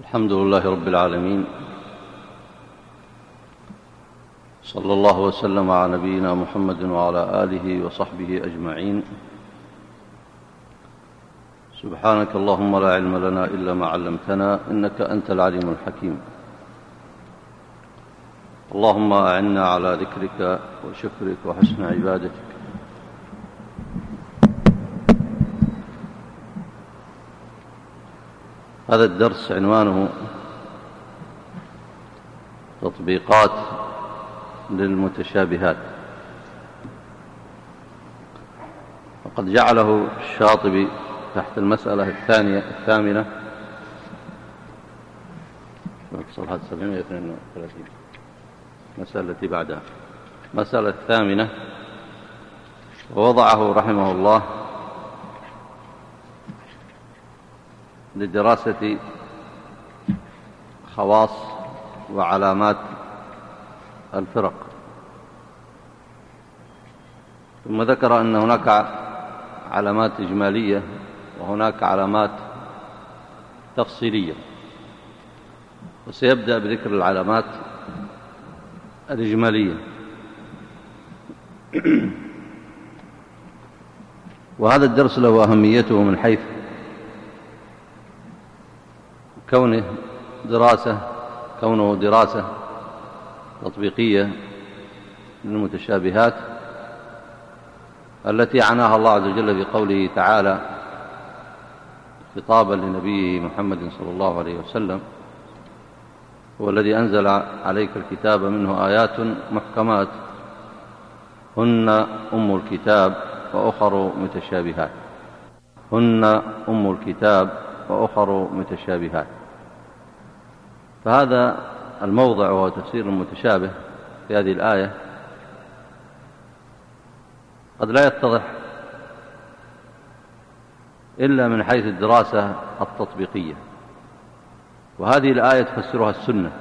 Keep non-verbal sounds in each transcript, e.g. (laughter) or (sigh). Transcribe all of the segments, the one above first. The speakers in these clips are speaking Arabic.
الحمد لله رب العالمين. صلى الله وسلم على نبينا محمد وعلى آله وصحبه أجمعين. سبحانك اللهم لا علم لنا إلا ما علمتنا إنك أنت العليم الحكيم. اللهم أعنا على ذكرك وشكرك وحسن عبادتك. هذا الدرس عنوانه تطبيقات للمتشابهات. وقد جعله الشاطبي تحت المسألة الثانية الثامنة. صفحة 732 المسألة التي بعدها. مسألة الثامنة. ووضعه رحمه الله لدراسة خواص وعلامات الفرق. ثم ذكر أن هناك علامات إجمالية وهناك علامات تفصيلية. وسيبدأ بذكر العلامات الإجمالية. (clears throat) وهذا الدرس له أهميته من حيث كونه دراسة كونه دراسة تطبيقية للمتشابهات التي عناها الله عز وجل بقوله تعالى خطابا لنبيه محمد صلى الله عليه وسلم هو الذي أنزل عليك الكتاب منه آيات محكمات هن أم الكتاب وأخر متشابهات هن أم الكتاب وأخر متشابهات. فهذا الموضع وهو تفسير المتشابه في هذه الآية قد لا يتضح إلا من حيث الدراسة التطبيقية. وهذه الآية تفسرها السنة.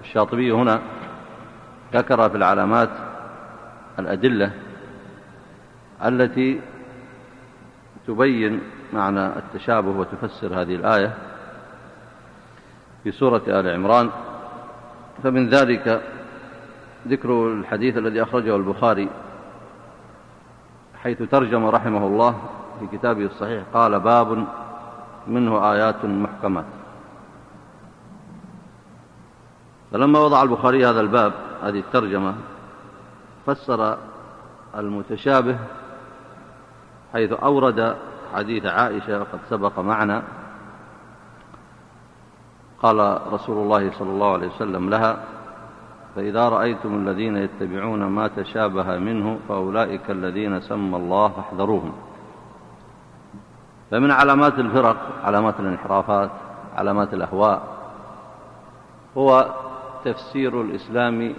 الشاطبي هنا ذكر في العلامات الأدلة التي تبين معنى التشابه وتفسر هذه الآية في سورة آل عمران. فمن ذلك ذكر الحديث الذي أخرجه البخاري حيث ترجم رحمه الله في كتابه الصحيح قال باب منه آيات محكمات. فلما وضع البخاري هذا الباب هذه الترجمة فسر المتشابه حيث أورد حديث عائشة وقد سبق معنا. قال رسول الله صلى الله عليه وسلم لها فإذا رأيتم الذين يتبعون ما تشابه منه فأولئك الذين سمى الله فاحذروهم. فمن علامات الفرق علامات الانحرافات علامات الأهواء هو تفسير الإسلام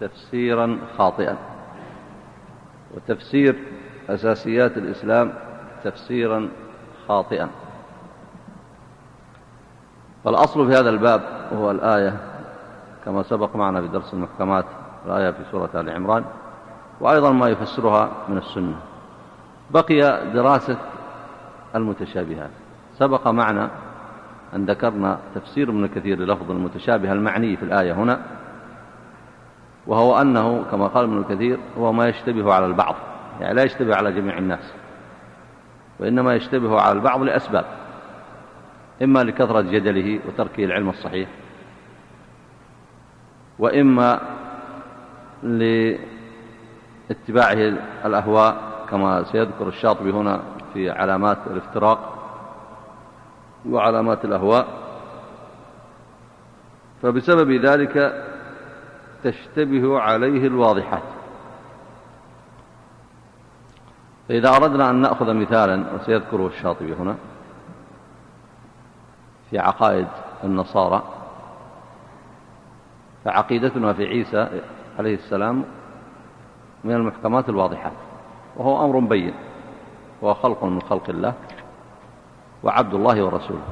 تفسيرا خاطئا وتفسير أساسيات الإسلام تفسيرا خاطئا. فالأصل في هذا الباب هو الآية كما سبق معنا في درس المحكمات الآية في سورة آل عمران وأيضا ما يفسرها من السنة. بقي دراسة المتشابهات. سبق معنا أن ذكرنا تفسير ابن كثير للفظ المتشابه المعني في الآية هنا وهو أنه كما قال ابن كثير هو ما يشتبه على البعض يعني لا يشتبه على جميع الناس. وإنما يشتبه على البعض لأسباب إما لكثرة جدله وتركه العلم الصحيح وإما لاتباعه الأهواء كما سيذكر الشاطبي هنا في علامات الافتراق وعلامات الأهواء. فبسبب ذلك تشتبه عليه الواضحات. فإذا أردنا أن نأخذ مثالا وسيذكره الشاطبي هنا في عقائد النصارى فعقيدتنا في عيسى عليه السلام من المحكمات الواضحات وهو أمر بين هو خلق من خلق الله وعبد الله ورسوله.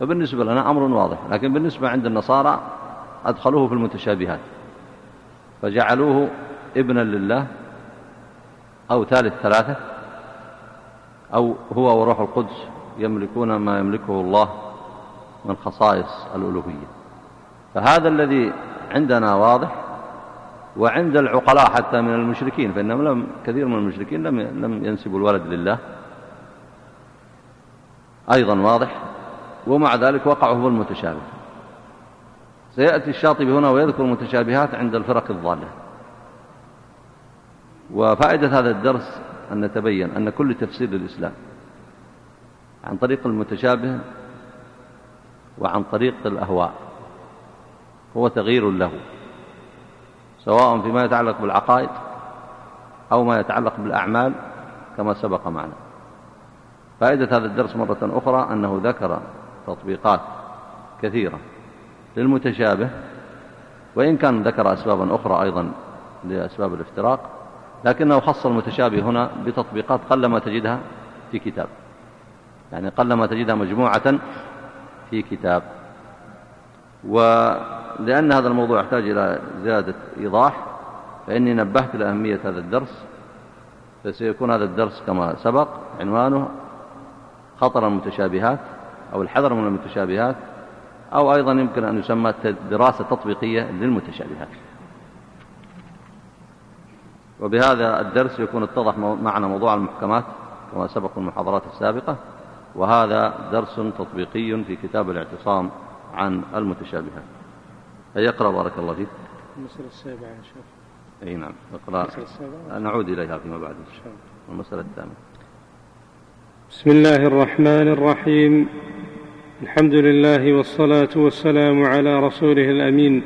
فبالنسبة لنا أمر واضح لكن بالنسبة عند النصارى أدخلوه في المتشابهات فجعلوه ابنا لله أو ثالث ثلاثة أو هو وروح القدس يملكون ما يملكه الله من خصائص الألوهية. فهذا الذي عندنا واضح وعند العقلاء حتى من المشركين فإنهم لم كثير من المشركين لم لم ينسبوا الولد لله. أيضا واضح ومع ذلك وقعوا في المتشابه سيأتي الشاطبي هنا ويذكر المتشابهات عند الفرق الضالة. وفائدة هذا الدرس أن نتبين أن كل تفسير للإسلام عن طريق المتشابه وعن طريق الأهواء هو تغيير له سواء فيما يتعلق بالعقائد أو ما يتعلق بالأعمال كما سبق معنا. فائدة هذا الدرس مرة أخرى أنه ذكر تطبيقات كثيرة للمتشابه وإن كان ذكر أسبابا أخرى أيضا لأسباب الافتراق لكنه خص المتشابه هنا بتطبيقات قلما تجدها في كتاب. يعني قلما تجدها مجموعة في كتاب. ولأن هذا الموضوع يحتاج إلى زيادة إيضاح فإني نبهت لأهمية هذا الدرس فسيكون هذا الدرس كما سبق عنوانه خطر المتشابهات أو الحذر من المتشابهات أو أيضا يمكن أن يسمى دراسة تطبيقية للمتشابهات. وبهذا الدرس يكون اتضح معنا موضوع المحكمات كما سبق المحاضرات السابقة وهذا درس تطبيقي في كتاب الاعتصام عن المتشابهات. يقرأ بارك الله فيك. المسألة السابعة يا شيخ. أي نعم اقرأ. نعود إليها فيما بعد. إن شاء الله. المسألة الثامنة. بسم الله الرحمن الرحيم. الحمد لله والصلاة والسلام على رسوله الأمين.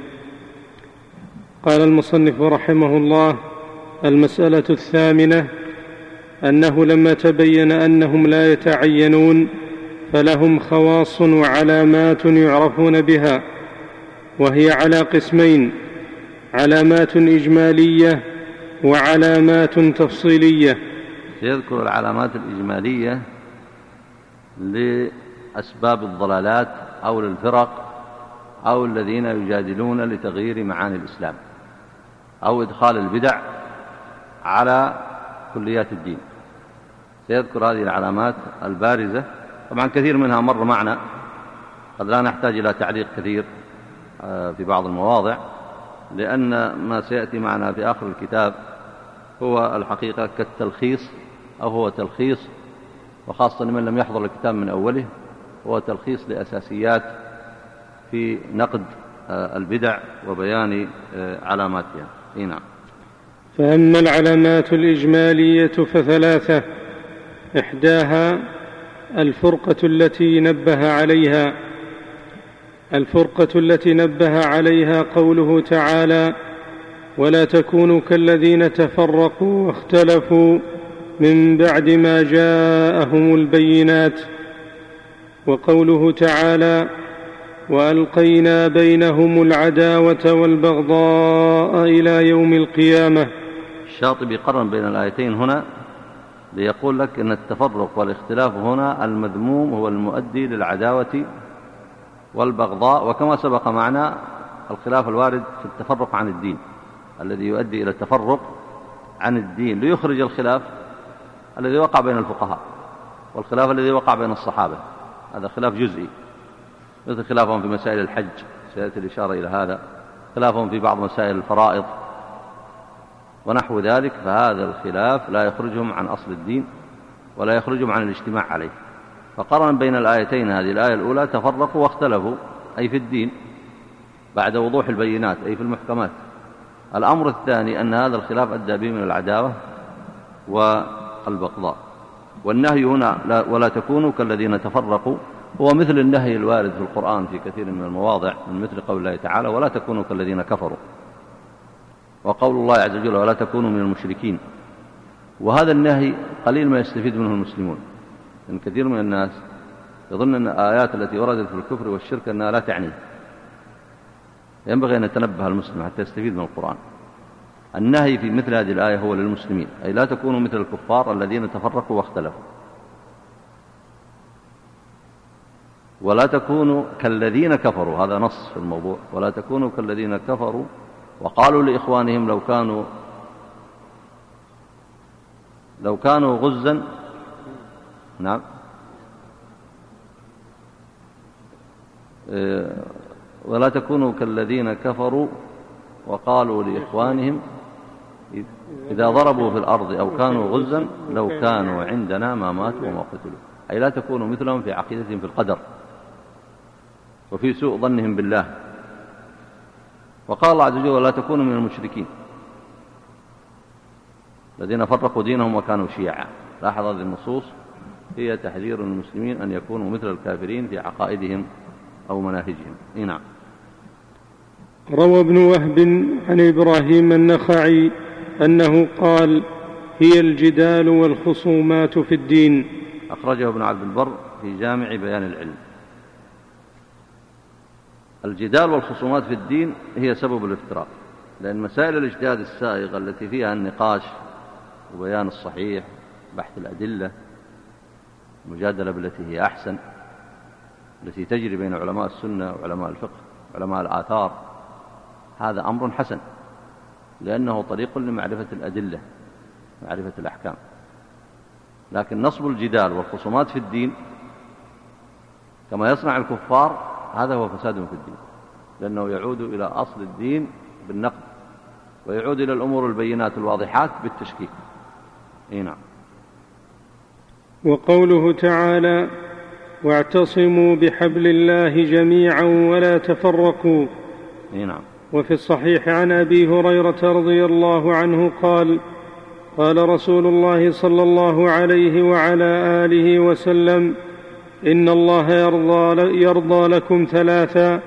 قال المصنف رحمه الله المسألة الثامنة أنه لما تبين أنهم لا يتعينون فلهم خواص وعلامات يعرفون بها وهي على قسمين علامات إجمالية وعلامات تفصيلية. سيذكر العلامات الإجمالية لأسباب الضلالات أو للفرق أو الذين يجادلون لتغيير معاني الإسلام أو إدخال البدع على كليات الدين. سيذكر هذه العلامات البارزة. طبعا كثير منها مر معنا. قد لا نحتاج إلى تعليق كثير آه، في بعض المواضع لأن ما سيأتي معنا في آخر الكتاب هو الحقيقة كالتلخيص أو هو تلخيص وخاصة لمن لم يحضر الكتاب من أوله هو تلخيص لأساسيات في نقد آه، البدع وبيان آه، علاماتها. نعم. فأما العلامات الإجمالية فثلاثة. إحداها الفرقة التي نبه عليها. الفرقة التي نبه عليها قوله تعالى ولا تكونوا كالذين تفرقوا واختلفوا من بعد ما جاءهم البينات وقوله تعالى وألقينا بينهم العداوة والبغضاء إلى يوم القيامة الشاطبي قرن بين الآيتين هنا ليقول لك إن التفرق والاختلاف هنا المذموم هو المؤدي للعداوة والبغضاء وكما سبق معنا الخلاف الوارد في التفرق عن الدين الذي يؤدي إلى التفرق عن الدين ليخرج الخلاف الذي وقع بين الفقهاء والخلاف الذي وقع بين الصحابة هذا خلاف جزئي مثل خلافهم في مسائل الحج سيأتي الإشارة إلى هذا خلافهم في بعض مسائل الفرائض ونحو ذلك فهذا الخلاف لا يخرجهم عن أصل الدين ولا يخرجهم عن الاجتماع عليه. فقرن بين الآيتين هذه الآية الأولى تفرقوا واختلفوا أي في الدين بعد وضوح البينات أي في المحكمات. الأمر الثاني أن هذا الخلاف أدى به من العداوة و البغضاء والنهي هنا لا ولا تكونوا كالذين تفرقوا. هو مثل النهي الوارد في القرآن في كثير من المواضع من مثل قول الله تعالى ولا تكونوا كالذين كفروا. وقول الله عز وجل ولا تكونوا من المشركين. وهذا النهي قليل ما يستفيد منه المسلمون. لأن كثير من الناس يظن أن الآيات التي وردت في الكفر والشرك أنها لا تعنيه ينبغي أن يتنبه المسلم حتى يستفيد من القرآن. النهي في مثل هذه الآية هو للمسلمين. أي لا تكونوا مثل الكفار الذين تفرقوا واختلفوا. ولا تكونوا كالذين كفروا. هذا نص في الموضوع. ولا تكونوا كالذين كفروا وقالوا لإخوانهم لو كانوا لو كانوا غزا نعم. آه، ولا تكونوا كالذين كفروا وقالوا لإخوانهم إذا ضربوا في الأرض أو كانوا غزا لو كانوا عندنا ما ماتوا وما قتلوا. أي لا تكونوا مثلهم في عقيدتهم في القدر وفي سوء ظنهم بالله. وقال الله عز وجل ولا تكونوا من المشركين. الذين فرقوا دينهم وكانوا شيعا. لاحظ هذه النصوص. هي تحذير المسلمين أن يكونوا مثل الكافرين في عقائدهم أو مناهجهم. إيه نعم. روى ابن وهب عن إبراهيم النخعي أنه قال هي الجدال والخصومات في الدين. أخرجه ابن عبد البر في جامع بيان العلم. الجدال والخصومات في الدين هي سبب الافتراق لأن مسائل الاجتهاد السائغة التي فيها النقاش وبيان الصحيح بحث الأدلة المجادلة بالتي هي أحسن التي تجري بين علماء السنة وعلماء الفقه وعلماء الآثار هذا أمر حسن لأنه طريق لمعرفة الأدلة معرفة الأحكام. لكن نصب الجدال والخصومات في الدين كما يصنع الكفار هذا هو فساد في الدين لأنه يعود إلى أصل الدين بالنقد ويعود إلى الأمور البينات الواضحات بالتشكيك. إي نعم. وقوله تعالى واعتصموا بحبل الله جميعا ولا تفرقوا. إي نعم. وفي الصحيح عن أبي هريرة رضي الله عنه قال قال رسول الله صلى الله عليه وعلى آله وسلم إن الله يرضى, يرضى لكم ثلاثا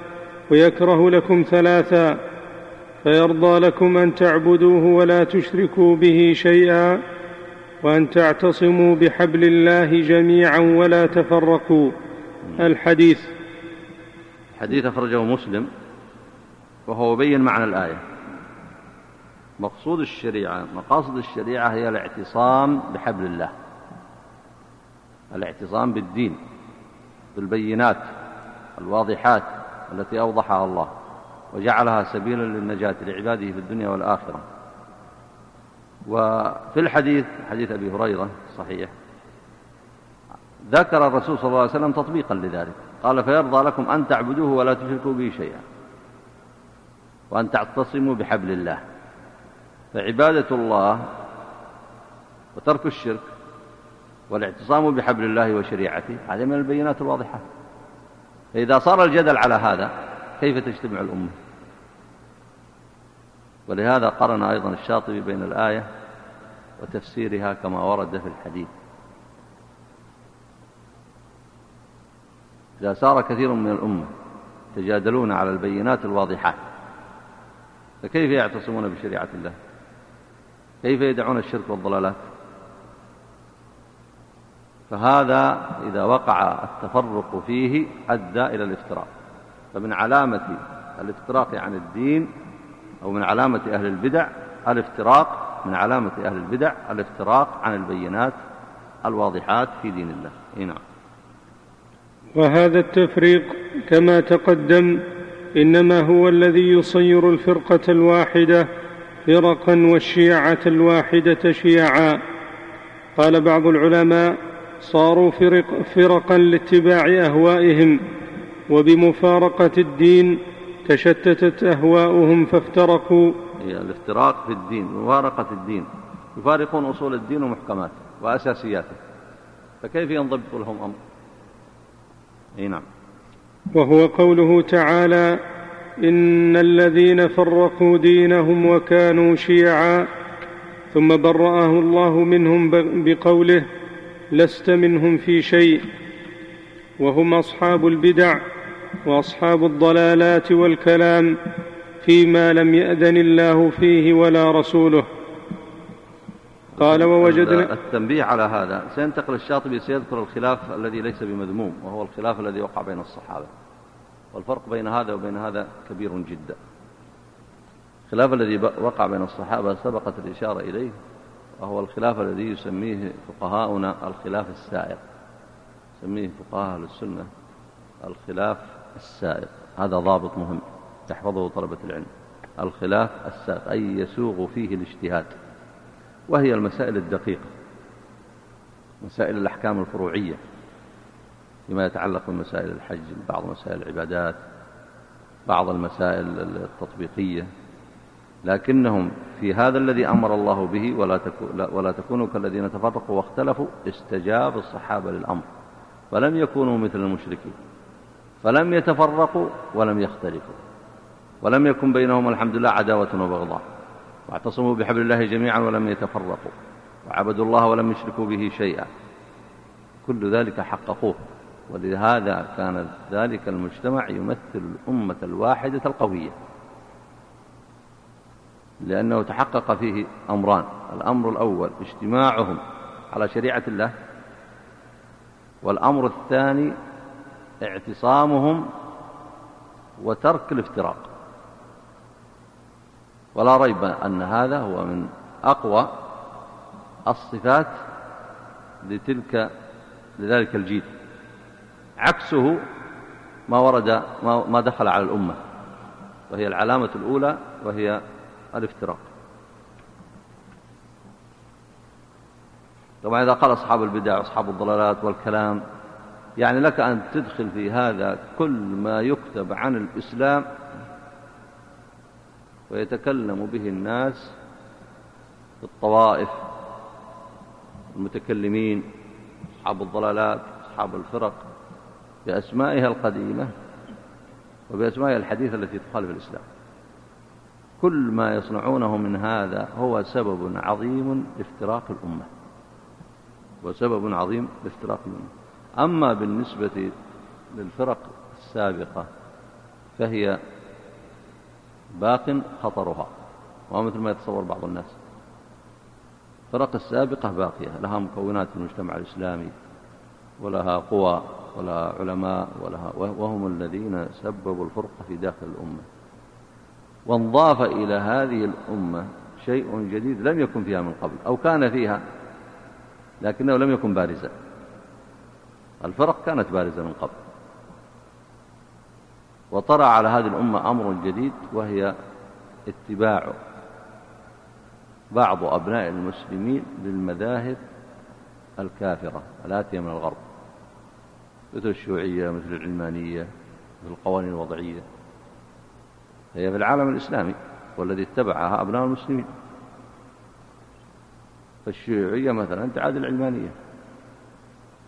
ويكره لكم ثلاثا فيرضى لكم أن تعبدوه ولا تشركوا به شيئا وأن تعتصموا بحبل الله جميعا ولا تفرقوا. الحديث. حديث أخرجه مسلم وهو يبين معنى الآية. مقصود الشريعة مقاصد الشريعة هي الاعتصام بحبل الله الاعتصام بالدين. بالبينات الواضحات التي أوضحها الله وجعلها سبيلا للنجاة لعباده في الدنيا والآخرة. وفي الحديث حديث أبي هريرة صحيح ذكر الرسول صلى الله عليه وسلم تطبيقا لذلك. قال فيرضى لكم أن تعبدوه ولا تشركوا به شيئا وأن تعتصموا بحبل الله. فعبادة الله وترك الشرك والاعتصام بحبل الله وشريعته. هذا من البينات الواضحة. فإذا صار الجدل على هذا كيف تجتمع الأمة؟ ولهذا قرن أيضا الشاطبي بين الآية وتفسيرها كما ورد في الحديث. إذا سار كثير من الأمة يتجادلون على البينات الواضحات فكيف يعتصمون بشريعة الله؟ كيف يدعون الشرك والضلالات؟ فهذا إذا وقع التفرق فيه أدى إلى الافتراق. فمن علامة الافتراق عن الدين أو من علامة أهل البدع الافتراق من علامة أهل البدع الافتراق عن البينات الواضحات في دين الله. إيه نعم. وهذا التفريق كما تقدم إنما هو الذي يصير الفرقة الواحدة فرقا والشيعة الواحدة شيعا. قال بعض العلماء صاروا فرق فرقا لاتباع أهوائهم وبمفارقة الدين تشتتت أهواؤهم فافترقوا. هي الافتراق في الدين مفارقة الدين. يفارقون أصول الدين ومحكماته وأساسياته. فكيف ينضبط لهم أمر؟ أي نعم. وهو قوله تعالى إن الذين فرقوا دينهم وكانوا شيعا ثم برأه الله منهم بقوله لست منهم في شيء وهم أصحاب البدع وأصحاب الضلالات والكلام فيما لم يأذن الله فيه ولا رسوله. قال ووجدنا التنبيه على هذا سينتقل الشاطبي سيذكر الخلاف الذي ليس بمذموم وهو الخلاف الذي وقع بين الصحابة. والفرق بين هذا وبين هذا كبير جدا. الخلاف الذي وقع بين الصحابة سبقت الإشارة إليه. وهو الخلاف الذي يسميه فقهاؤنا الخلاف السائر يسميه فقهاء أهل السنة الخلاف السائق. هذا ضابط مهم تحفظه طلبة العلم. الخلاف السائق أي يسوغ فيه الاجتهاد. وهي المسائل الدقيقة مسائل الأحكام الفروعية فيما يتعلق بمسائل الحج بعض مسائل العبادات بعض المسائل التطبيقية. لكنهم في هذا الذي أمر الله به ولا, ولا تكونوا كالذين تفرقوا واختلفوا استجاب الصحابة للأمر فلم يكونوا مثل المشركين فلم يتفرقوا ولم يختلفوا ولم يكن بينهم الحمد لله عداوة وبغضاء واعتصموا بحبل الله جميعا ولم يتفرقوا وعبدوا الله ولم يشركوا به شيئا كل ذلك حققوه ولهذا كان ذلك المجتمع يمثل الأمة الواحدة القوية. لأنه تحقق فيه أمران. الأمر الأول اجتماعهم على شريعة الله. والأمر الثاني اعتصامهم وترك الافتراق. ولا ريب أن هذا هو من أقوى الصفات لتلك لذلك الجيل. عكسه ما ورد ما دخل على الأمة وهي العلامة الأولى وهي الافتراق. طبعا إذا قال أصحاب البدع وأصحاب الضلالات والكلام يعني لك أن تدخل في هذا كل ما يكتب عن الإسلام ويتكلم به الناس الطوائف المتكلمين أصحاب الضلالات أصحاب الفرق بأسمائها القديمة وبأسمائها الحديثة التي تخالف الإسلام. كل ما يصنعونه من هذا هو سبب عظيم لافتراق الأمة. وسبب عظيم لافتراق الأمة. أما بالنسبة للفرق السابقة فهي باق خطرها. ومثل ما يتصور بعض الناس. الفرق السابقة باقية. لها مكونات المجتمع الإسلامي ولها قوى ولها علماء ولها وهم الذين سببوا الفرقة في داخل الأمة. وانضاف إلى هذه الأمة شيء جديد لم يكن فيها من قبل أو كان فيها لكنه لم يكن بارزا. الفرق كانت بارزة من قبل. وطرأ على هذه الأمة أمر جديد وهي اتباع بعض أبناء المسلمين للمذاهب الكافرة الآتية من الغرب مثل الشيوعية مثل العلمانية مثل القوانين الوضعية. هي في العالم الإسلامي والذي اتبعها أبناء المسلمين. فالشيوعية مثلا تعادل العلمانية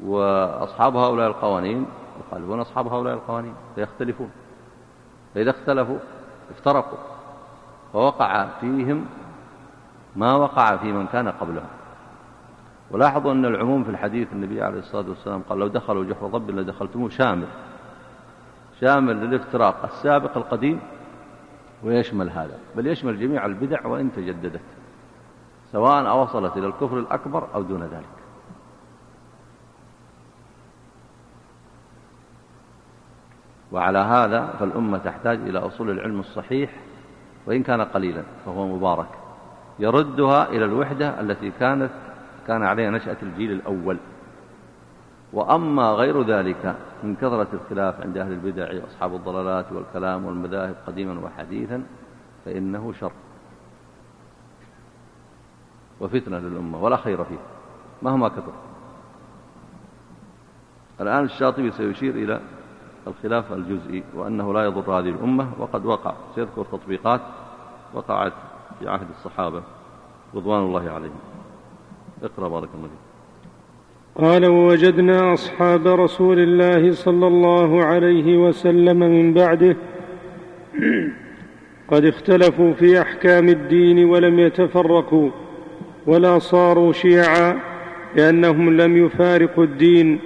وأصحاب هؤلاء القوانين يخالفون أصحاب هؤلاء القوانين فيختلفون. فإذا اختلفوا افترقوا فوقع فيهم ما وقع في من كان قبلهم. ولاحظوا أن العموم في الحديث النبي عليه الصلاة والسلام قال لو دخلوا جحر ضب لدخلتموه شامل. شامل للافتراق السابق القديم ويشمل هذا. بل يشمل جميع البدع وإن تجددت. سواء أوصلت إلى الكفر الأكبر أو دون ذلك. وعلى هذا فالأمة تحتاج إلى أصول العلم الصحيح وإن كان قليلا فهو مبارك. يردها إلى الوحدة التي كانت كان عليها نشأة الجيل الأول. وأما غير ذلك من كثرة الخلاف عند أهل البدع وأصحاب الضلالات والكلام والمذاهب قديما وحديثا فإنه شر وفتنة للأمة ولا خير فيه مهما كثر. الآن الشاطبي سيشير إلى الخلاف الجزئي وأنه لا يضر هذه الأمة وقد وقع سيذكر تطبيقات وقعت في عهد الصحابة رضوان الله عليهم. اقرأ بارك الله فيك. قال ووجدنا أصحاب رسول الله صلى الله عليه وسلم من بعده. (clears throat) قد اختلفوا في أحكام الدين ولم يتفرقوا ولا صاروا شيعا لأنهم لم يفارقوا الدين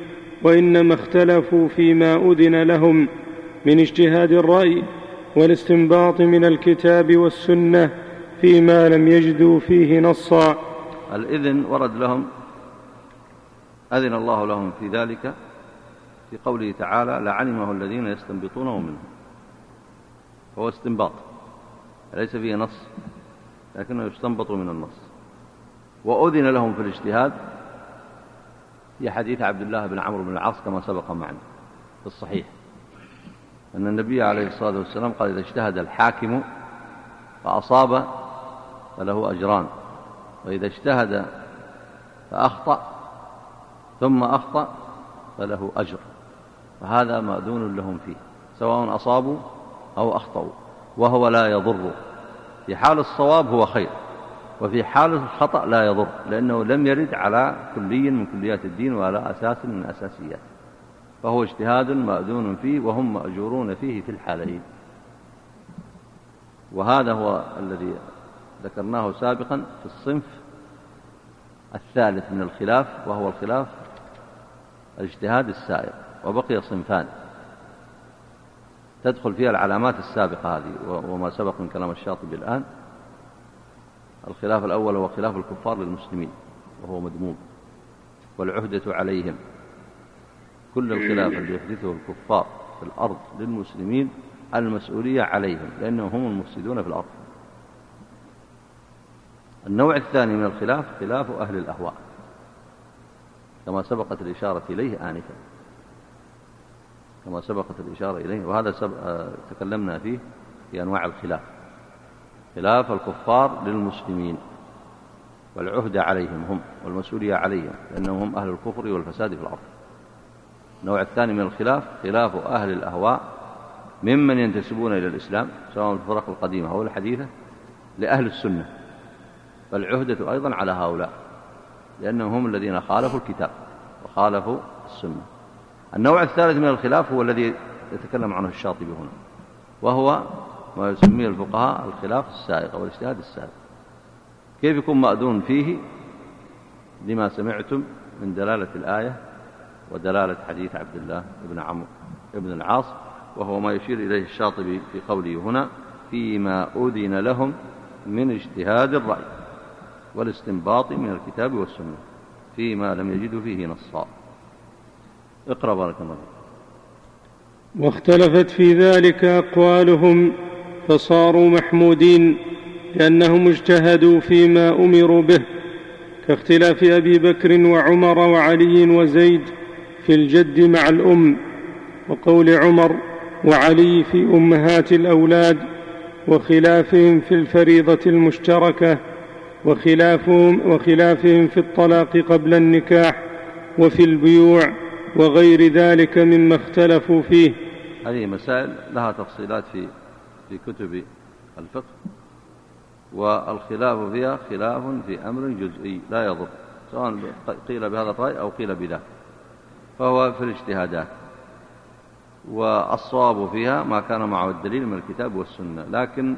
وإنما اختلفوا فيما أذن لهم من اجتهاد الرأي والاستنباط من الكتاب والسنة فيما لم يجدوا فيه نصا. الإذن ورد لهم أذن الله لهم في ذلك في قوله تعالى لعلمه الذين يستنبطونه منه هو استنباط ليس فيه نص لكنه يستنبط من النص. وأذن لهم في الاجتهاد في حديث عبد الله بن عمرو بن العاص كما سبق معنا في الصحيح. أن النبي عليه الصلاة والسلام قال إذا اجتهد الحاكم فأصاب فله أجران وإذا اجتهد فأخطأ ثم أخطأ فله أجر. فهذا مأذون لهم فيه سواء أصابوا أو أخطأوا وهو لا يضر. في حال الصواب هو خير وفي حال الخطأ لا يضر لأنه لم يرد على كلي من كليات الدين ولا أساس من أساسيات. فهو اجتهاد مأذون فيه وهم مأجورون فيه في الحالين. وهذا هو الذي ذكرناه سابقا في الصنف الثالث من الخلاف وهو الخلاف الاجتهاد السائر وبقي صنفان. تدخل فيها العلامات السابقة هذه وما سبق من كلام الشاطبي الآن. الخلاف الأول هو خلاف الكفار للمسلمين وهو مذموم والعهدة عليهم. كل الخلاف الذي يحدثه الكفار في الأرض للمسلمين المسؤولية عليهم لأنهم هم المفسدون في الأرض. النوع الثاني من الخلاف خلاف أهل الأهواء. كما سبقت الإشارة إليه آنفا. كما سبقت الإشارة إليه. وهذا آه، تكلمنا فيه في أنواع الخلاف. خلاف الكفار للمسلمين والعهد عليهم هم والمسؤولية عليهم لأنهم هم أهل الكفر والفساد في الأرض. النوع الثاني من الخلاف خلاف أهل الأهواء ممن ينتسبون إلى الإسلام سواء الفرق القديمة أو الحديثة لأهل السنة. فالعهدة أيضا على هؤلاء. لأنهم هم الذين خالفوا الكتاب وخالفوا السنة. النوع الثالث من الخلاف هو الذي يتكلم عنه الشاطبي هنا وهو ما يسميه الفقهاء الخلاف السائق أو الاجتهاد السائق. كيف يكون مأذون فيه؟ لما سمعتم من دلالة الآية ودلالة حديث عبد الله بن عمرو بن العاص وهو ما يشير إليه الشاطبي في قوله هنا فيما أذن لهم من اجتهاد الرأي. والاستنباط من الكتاب والسنة فيما لم يجدوا فيه نصا. اقرأ بارك الله واختلفت في ذلك أقوالهم فصاروا محمودين لأنهم اجتهدوا فيما أمروا به كاختلاف أبي بكر وعمر وعلي وزيد في الجد مع الأم وقول عمر وعلي في أمهات الأولاد وخلافهم في الفريضة المشتركة وخلافهم وخلافهم في الطلاق قبل النكاح وفي البيوع وغير ذلك مما اختلفوا فيه. هذه مسائل لها تفصيلات في في كتب الفقه والخلاف فيها خلاف في أمر جزئي لا يضر سواء قيل بهذا الرأي أو قيل بذاك فهو في الاجتهادات. والصواب فيها ما كان معه الدليل من الكتاب والسنة لكن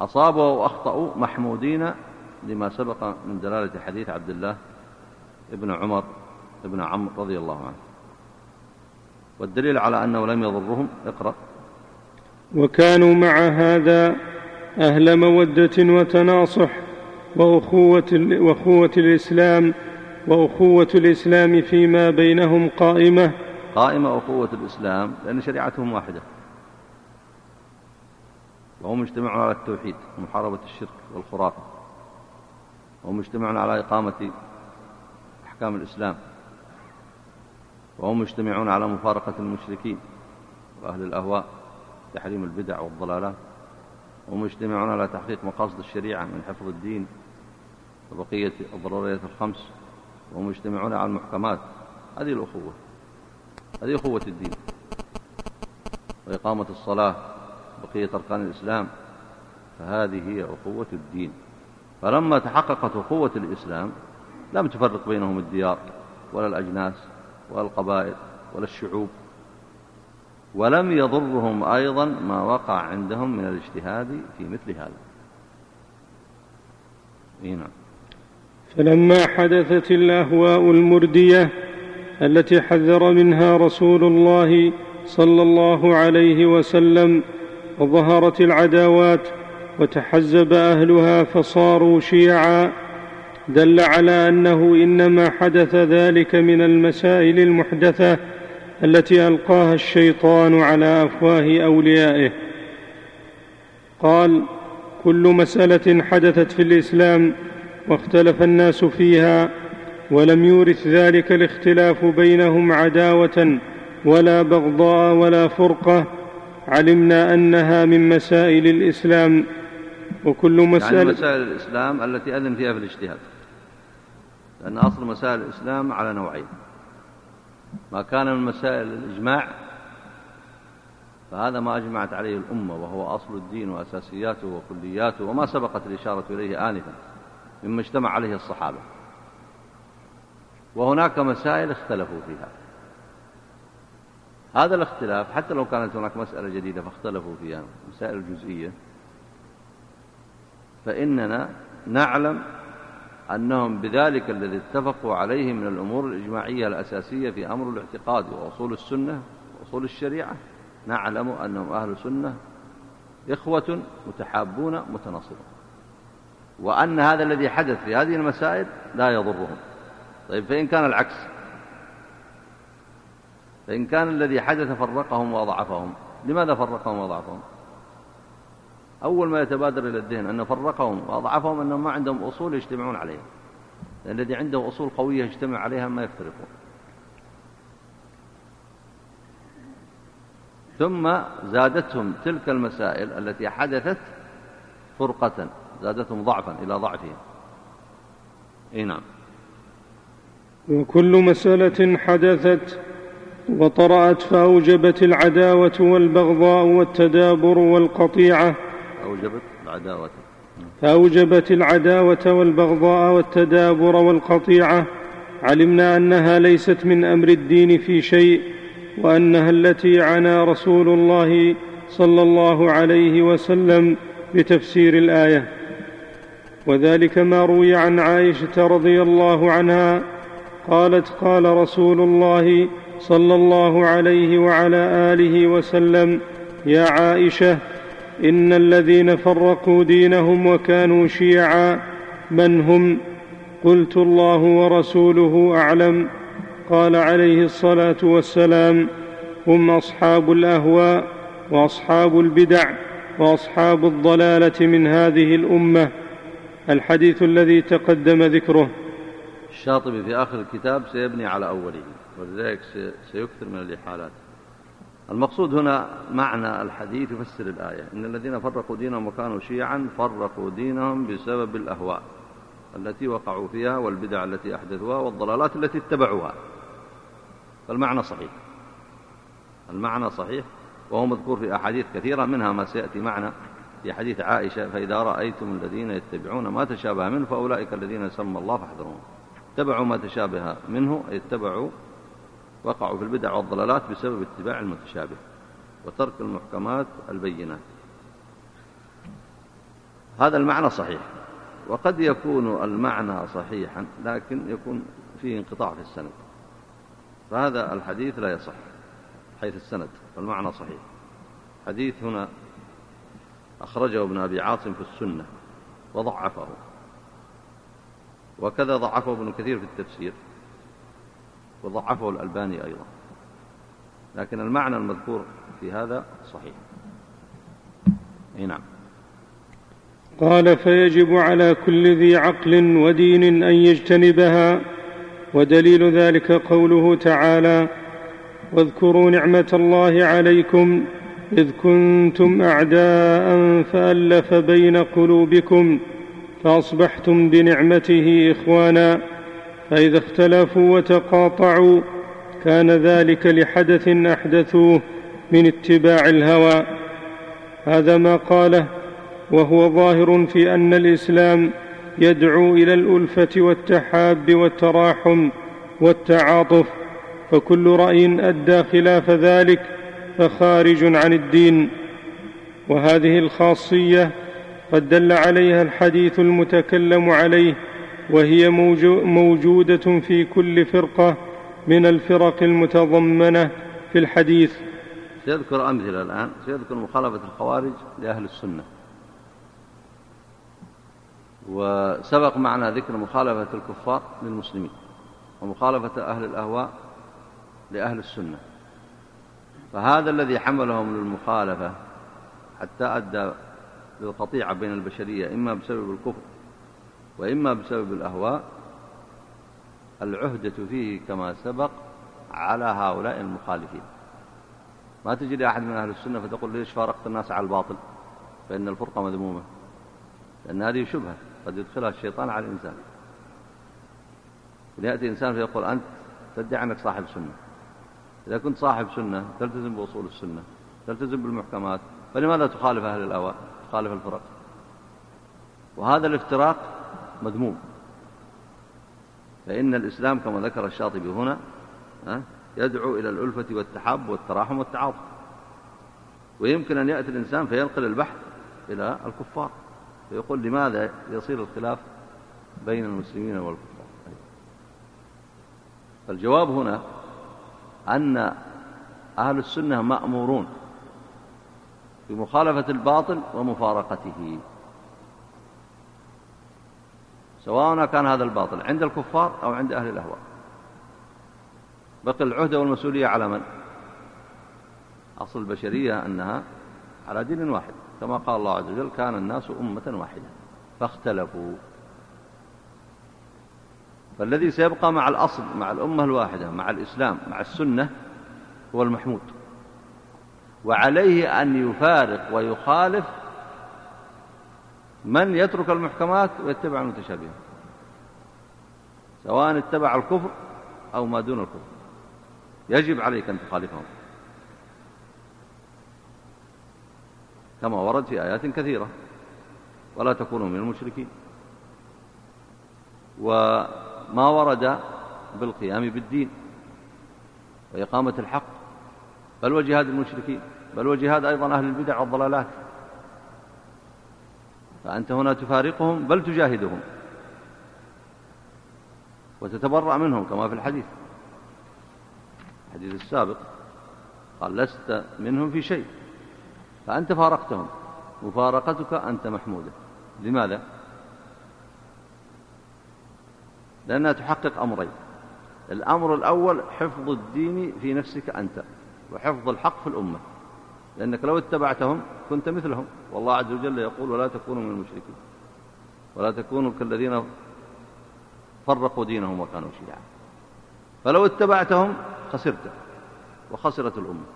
أصابوا وأخطأوا محمودين لما سبق من دلالة حديث عبد الله ابن عمر ابن عمرو رضي الله عنه. والدليل على أنه لم يضرهم اقرأ. وكانوا مع هذا أهل مودة وتناصح وأخوة, وأخوة الإسلام وأخوة الإسلام فيما بينهم قائمة. قائمة أخوة الإسلام لأن شريعتهم واحدة. وهم يجتمعون على التوحيد ومحاربة الشرك والخرافة. وهم يجتمعون على إقامة أحكام الإسلام. وهم يجتمعون على مفارقة المشركين وأهل الأهواء تحريم البدع والضلالات. وهم يجتمعون على تحقيق مقاصد الشريعة من حفظ الدين وبقية الضروريات الخمس. وهم يجتمعون على المحكمات. هذه الأخوة هذه أخوة الدين. وإقامة الصلاة بقية أركان الإسلام فهذه هي أخوة الدين. فلما تحققت أخوة الإسلام لم تفرق بينهم الديار ولا الأجناس ولا القبائل ولا الشعوب. ولم يضرهم أيضا ما وقع عندهم من الاجتهاد في مثل هذا. نعم. فلما حدثت الأهواء المردية التي حذر منها رسول الله صلى الله عليه وسلم وظهرت العداوات وتحزب أهلها فصاروا شيعا. دل على أنه إنما حدث ذلك من المسائل المحدثة التي ألقاها الشيطان على أفواه أوليائه. قال كل مسألة حدثت في الإسلام واختلف الناس فيها ولم يورث ذلك الاختلاف بينهم عداوة ولا بغضاء ولا فرقة. علمنا أنها من مسائل الإسلام وكل مسائل يعني مسائل الإسلام التي أذن فيها في الاجتهاد. لأن أصل مسائل الإسلام على نوعين. ما كان من مسائل الإجماع فهذا ما أجمعت عليه الأمة وهو أصل الدين وأساسياته وكلياته وما سبقت الإشارة إليه آنفا مما اجتمع عليه الصحابة. وهناك مسائل اختلفوا فيها. هذا الاختلاف حتى لو كانت هناك مسألة جديدة فاختلفوا فيها مسائل جزئية فإننا نعلم أنهم بذلك الذي اتفقوا عليه من الأمور الإجماعية الأساسية في أمر الاعتقاد وأصول السنة وأصول الشريعة. نعلم أنهم أهل سنة إخوة متحابون متناصرون. وأن هذا الذي حدث في هذه المسائل لا يضرهم. طيب فإن كان العكس فإن كان الذي حدث فرقهم وأضعفهم. لماذا فرقهم وأضعفهم؟ أول ما يتبادر إلى الذهن أنه فرقهم وأضعفهم أنهم ما عندهم أصول يجتمعون عليها. الذي عنده أصول قوية يجتمع عليها ما يفترقون ثم زادتهم تلك المسائل التي حدثت فرقة زادتهم ضعفا إلى ضعفهم. إي نعم. وكل مسألة حدثت وطرأت فأوجبت العداوة والبغضاء والتدابر والقطيعة. أوجبت العداوة. فأوجبت العداوة والبغضاء والتدابر والقطيعة. علمنا أنها ليست من أمر الدين في شيء وأنها التي عنا رسول الله صلى الله عليه وسلم بتفسير الآية. وذلك ما روي عن عائشة رضي الله عنها قالت قال رسول الله صلى الله عليه وعلى آله وسلم. يا عائشة إن الذين فرقوا دينهم وكانوا شيعا من هم؟ قلت الله ورسوله أعلم. قال عليه الصلاة والسلام هم أصحاب الأهواء وأصحاب البدع وأصحاب الضلالة من هذه الأمة. الحديث الذي تقدم ذكره. الشاطبي في آخر الكتاب سيبني على أوله. ولذلك سيكثر من الإحالات. المقصود هنا معنى الحديث يفسر الآية. إن الذين فرقوا دينهم وكانوا شيعا فرقوا دينهم بسبب الأهواء التي وقعوا فيها والبدع التي أحدثوها والضلالات التي اتبعوها. فالمعنى صحيح. المعنى صحيح وهو مذكور في أحاديث كثيرة منها ما سيأتي معنا في حديث عائشة فإذا رأيتم الذين يتبعون ما تشابه منه فأولئك الذين سمى الله فاحذرون اتبعوا ما تشابه منه اتبعوا وقعوا في البدع والضلالات بسبب اتباع المتشابه وترك المحكمات البينات. هذا المعنى صحيح وقد يكون المعنى صحيحا لكن يكون فيه انقطاع في السند. فهذا الحديث لا يصح حيث السند فالمعنى صحيح. حديث هنا أخرجه ابن أبي عاصم في السنة وضعفه. وكذا ضعفه ابن كثير في التفسير. وضعفه الألباني أيضا. لكن المعنى المذكور في هذا صحيح. أي نعم. قال فيجب على كل ذي عقل ودين أن يجتنبها ودليل ذلك قوله تعالى واذكروا نعمة الله عليكم إذ كنتم أعداء فألف بين قلوبكم فأصبحتم بنعمته إخوانا. فإذا اختلفوا وتقاطعوا كان ذلك لحدث أحدثوه من اتباع الهوى. هذا ما قاله وهو ظاهر في أن الإسلام يدعو إلى الألفة والتحاب والتراحم والتعاطف فكل رأي أدى خلاف ذلك فخارج عن الدين. وهذه الخاصية قد دل عليها الحديث المتكلم عليه وهي موجودة في كل فرقة من الفرق المتضمنة في الحديث. سيذكر أمثلة الآن. سيذكر مخالفة الخوارج لأهل السنة. وسبق معنا ذكر مخالفة الكفار للمسلمين ومخالفة أهل الأهواء لأهل السنة. فهذا الذي حملهم للمخالفة حتى أدى للقطيعة بين البشرية إما بسبب الكفر وإما بسبب الأهواء العهدة فيه كما سبق على هؤلاء المخالفين. ما تجي لأحد من أهل السنة فتقول ليش فارقت الناس على الباطل؟ فإن الفرقة مذمومة. لأن هذه شبهة قد يدخلها الشيطان على الإنسان. يأتي إنسان فيقول أنت تدعي أنك صاحب سنة. إذا كنت صاحب سنة تلتزم بأصول السنة تلتزم بالمحكمات فلماذا تخالف أهل الأهواء؟ تخالف الفرق. وهذا الافتراق مذموم. فإن الإسلام كما ذكر الشاطبي هنا يدعو إلى الألفة والتحاب والتراحم والتعاطف. ويمكن أن يأتي الإنسان فينقل البحث إلى الكفار. فيقول لماذا يصير الخلاف بين المسلمين والكفار؟ فالجواب هنا أن أهل السنة مأمورون بمخالفة الباطل ومفارقته. سواء كان هذا الباطل عند الكفار أو عند أهل الأهواء. بقي العهدة والمسؤولية على من؟ أصل البشرية أنها على دين واحد. كما قال الله عز وجل كان الناس أمة واحدة. فاختلفوا. فالذي سيبقى مع الأصل مع الأمة الواحدة مع الإسلام مع السنة هو المحمود. وعليه أن يفارق ويخالف من يترك المحكمات ويتبع المتشابهات سواء اتبع الكفر أو ما دون الكفر. يجب عليك أن تخالفهم. كما ورد في آيات كثيرة. ولا تكونوا من المشركين. وما ورد بالقيام بالدين. وإقامة الحق. بل وجهاد المشركين. بل وجهاد أيضا أهل البدع والضلالات. فأنت هنا تفارقهم بل تجاهدهم وتتبرأ منهم كما في الحديث. الحديث السابق قال لست منهم في شيء فأنت فارقتهم مفارقتك أنت محمودة. لماذا؟ لأنها تحقق أمرين الأمر الأول حفظ الدين في نفسك أنت وحفظ الحق في الأمة. لأنك لو اتبعتهم كنت مثلهم. والله عز وجل يقول ولا تكونوا من المشركين. ولا تكونوا كالذين فرقوا دينهم وكانوا شيعا. فلو اتبعتهم خسرت وخسرت الأمة.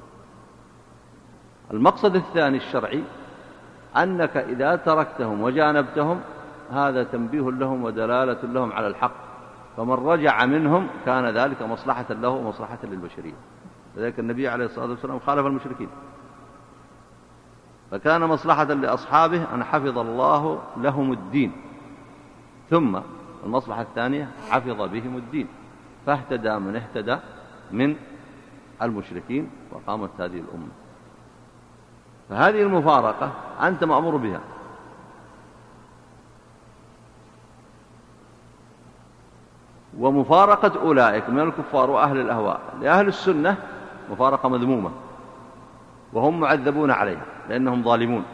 المقصد الثاني الشرعي أنك إذا تركتهم وجانبتهم هذا تنبيه لهم ودلالة لهم على الحق. فمن رجع منهم كان ذلك مصلحة له ومصلحة للبشرية. لذلك النبي عليه الصلاة والسلام خالف المشركين. فكان مصلحة لأصحابه أن حفظ الله لهم الدين. ثم المصلحة الثانية حفظ بهم الدين. فاهتدى من اهتدى من المشركين وقامت هذه الأمة. فهذه المفارقة أنت مأمور بها. ومفارقة أولئك من الكفار وأهل الأهواء. لأهل السنة مفارقة مذمومة. وهم معذبون عليها لأنهم ظالمون.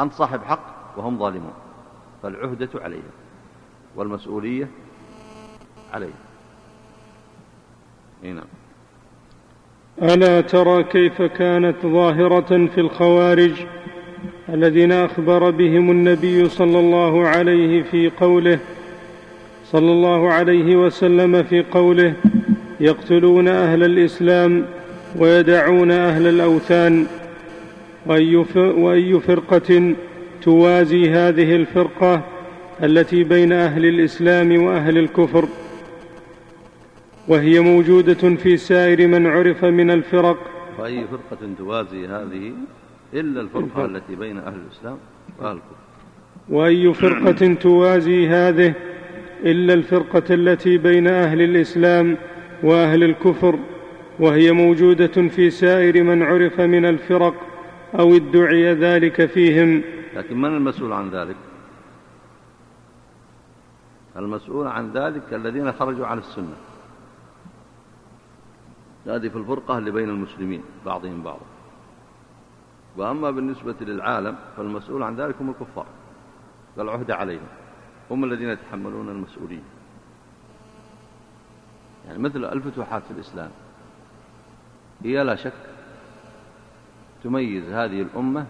أنت صاحب حق وهم ظالمون. فالعهدة عليهم والمسؤولية عليهم. نعم. ألا ترى كيف كانت ظاهرة في الخوارج الذين أخبر بهم النبي صلى الله عليه في قوله صلى الله عليه وسلم في قوله يقتلون أهل الإسلام ويدعون أهل الأوثان وأي فرقة توازي هذه الفرقة التي بين أهل الإسلام وأهل الكفر. وهي موجودة في سائر من عرف من الفرق. وأي فرقة توازي هذه إلا الفرقة التي بين أهل الإسلام وأهل الكفر. وأي فرقة توازي هذه إلا الفرقة التي بين أهل الإسلام وأهل الكفر. وهي موجودة في سائر من عرف من الفرق أو ادعي ذلك فيهم. لكن من المسؤول عن ذلك؟ المسؤول عن ذلك الذين خرجوا عن السنة. هذه في الفرقة اللي بين المسلمين بعضهم بعضا وأما بالنسبة للعالم فالمسؤول عن ذلك هم الكفار. والعهد عليهم. هم الذين يتحملون المسؤولية يعني مثل الفتوحات في الإسلام. هي لا شك تميز هذه الأمة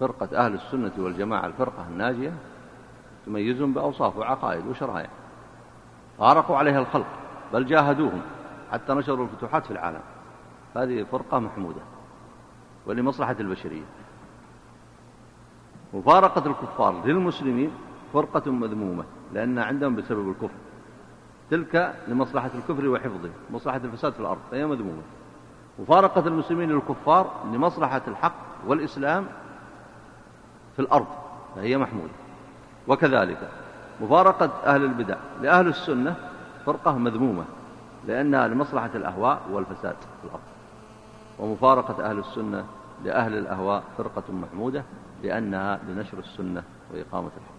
فرقة أهل السنة والجماعة الفرقة الناجية تميزهم بأوصاف وعقائد وشرائع. غارقوا عليها الخلق بل جاهدوهم حتى نشروا الفتوحات في العالم. هذه فرقة محمودة ولمصلحة البشرية. مفارقة الكفار للمسلمين فرقة مذمومة لأن عندهم بسبب الكفر. تلك لمصلحة الكفر وحفظه مصلحة الفساد في الأرض فهي مذمومة. مفارقة المسلمين للكفار لمصلحة الحق والإسلام في الأرض فهي محمودة. وكذلك مفارقة أهل البدع لأهل السنة فرقة مذمومة لأنها لمصلحة الأهواء والفساد في الأرض. ومفارقة أهل السنة لأهل الأهواء فرقة محمودة لأنها لنشر السنة وإقامة الحق.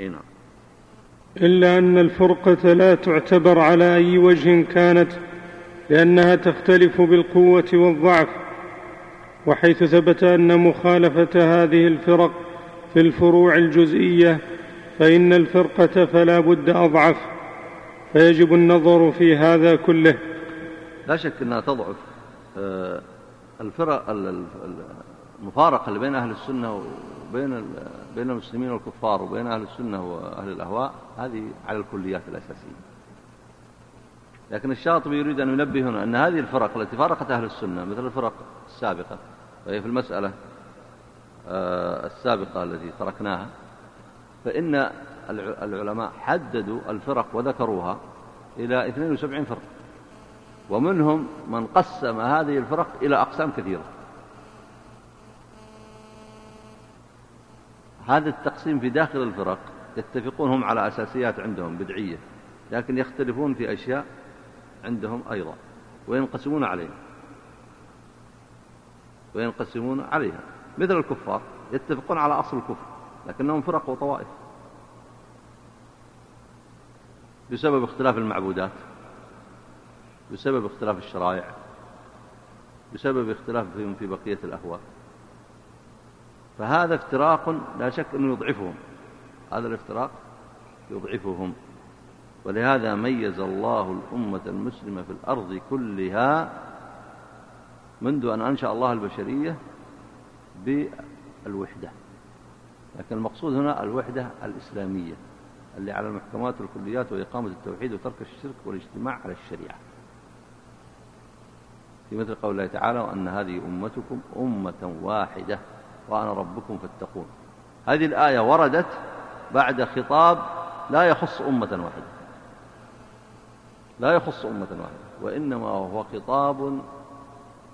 إيه نعم. إلا أن الفرقة لا تعتبر على أي وجه كانت لأنها تختلف بالقوة والضعف وحيث ثبت أن مخالفة هذه الفرق في الفروع الجزئية فإن الفرقة فلا بد أضعف فيجب النظر في هذا كله. لا شك أنها تضعف. آه، الفرق المفارقة اللي بين أهل السنة وبين بين المسلمين والكفار وبين أهل السنة وأهل الأهواء هذه على الكليات الأساسية. لكن الشاطبي يريد أن ينبه هنا أن هذه الفرق التي فارقت أهل السنة مثل الفرق السابقة وهي في المسألة آه، السابقة التي تركناها فإن العلماء حددوا الفرق وذكروها إلى 72 فرق ومنهم من قسم هذه الفرق إلى أقسام كثيرة. هذا التقسيم في داخل الفرق يتفقون هم على أساسيات عندهم بدعية لكن يختلفون في أشياء عندهم أيضا وينقسمون عليها. وينقسمون عليها. مثل الكفار يتفقون على أصل الكفر لكنهم فرق وطوائف. بسبب اختلاف المعبودات بسبب اختلاف الشرائع بسبب اختلافهم في بقية الأهواء فهذا افتراق لا شك أنه يضعفهم. هذا الافتراق يضعفهم. ولهذا ميز الله الأمة المسلمة في الأرض كلها منذ أن أنشأ الله البشرية بالوحدة. لكن المقصود هنا الوحدة الإسلامية اللي على المحكمات والكليات وإقامة التوحيد وترك الشرك والاجتماع على الشريعة. في مثل قول الله تعالى وأن هذه أمتكم أمة واحدة. وأنا ربكم فاتقون. هذه الآية وردت بعد خطاب لا يخص أمة واحدة. لا يخص أمة واحدة وإنما هو خطاب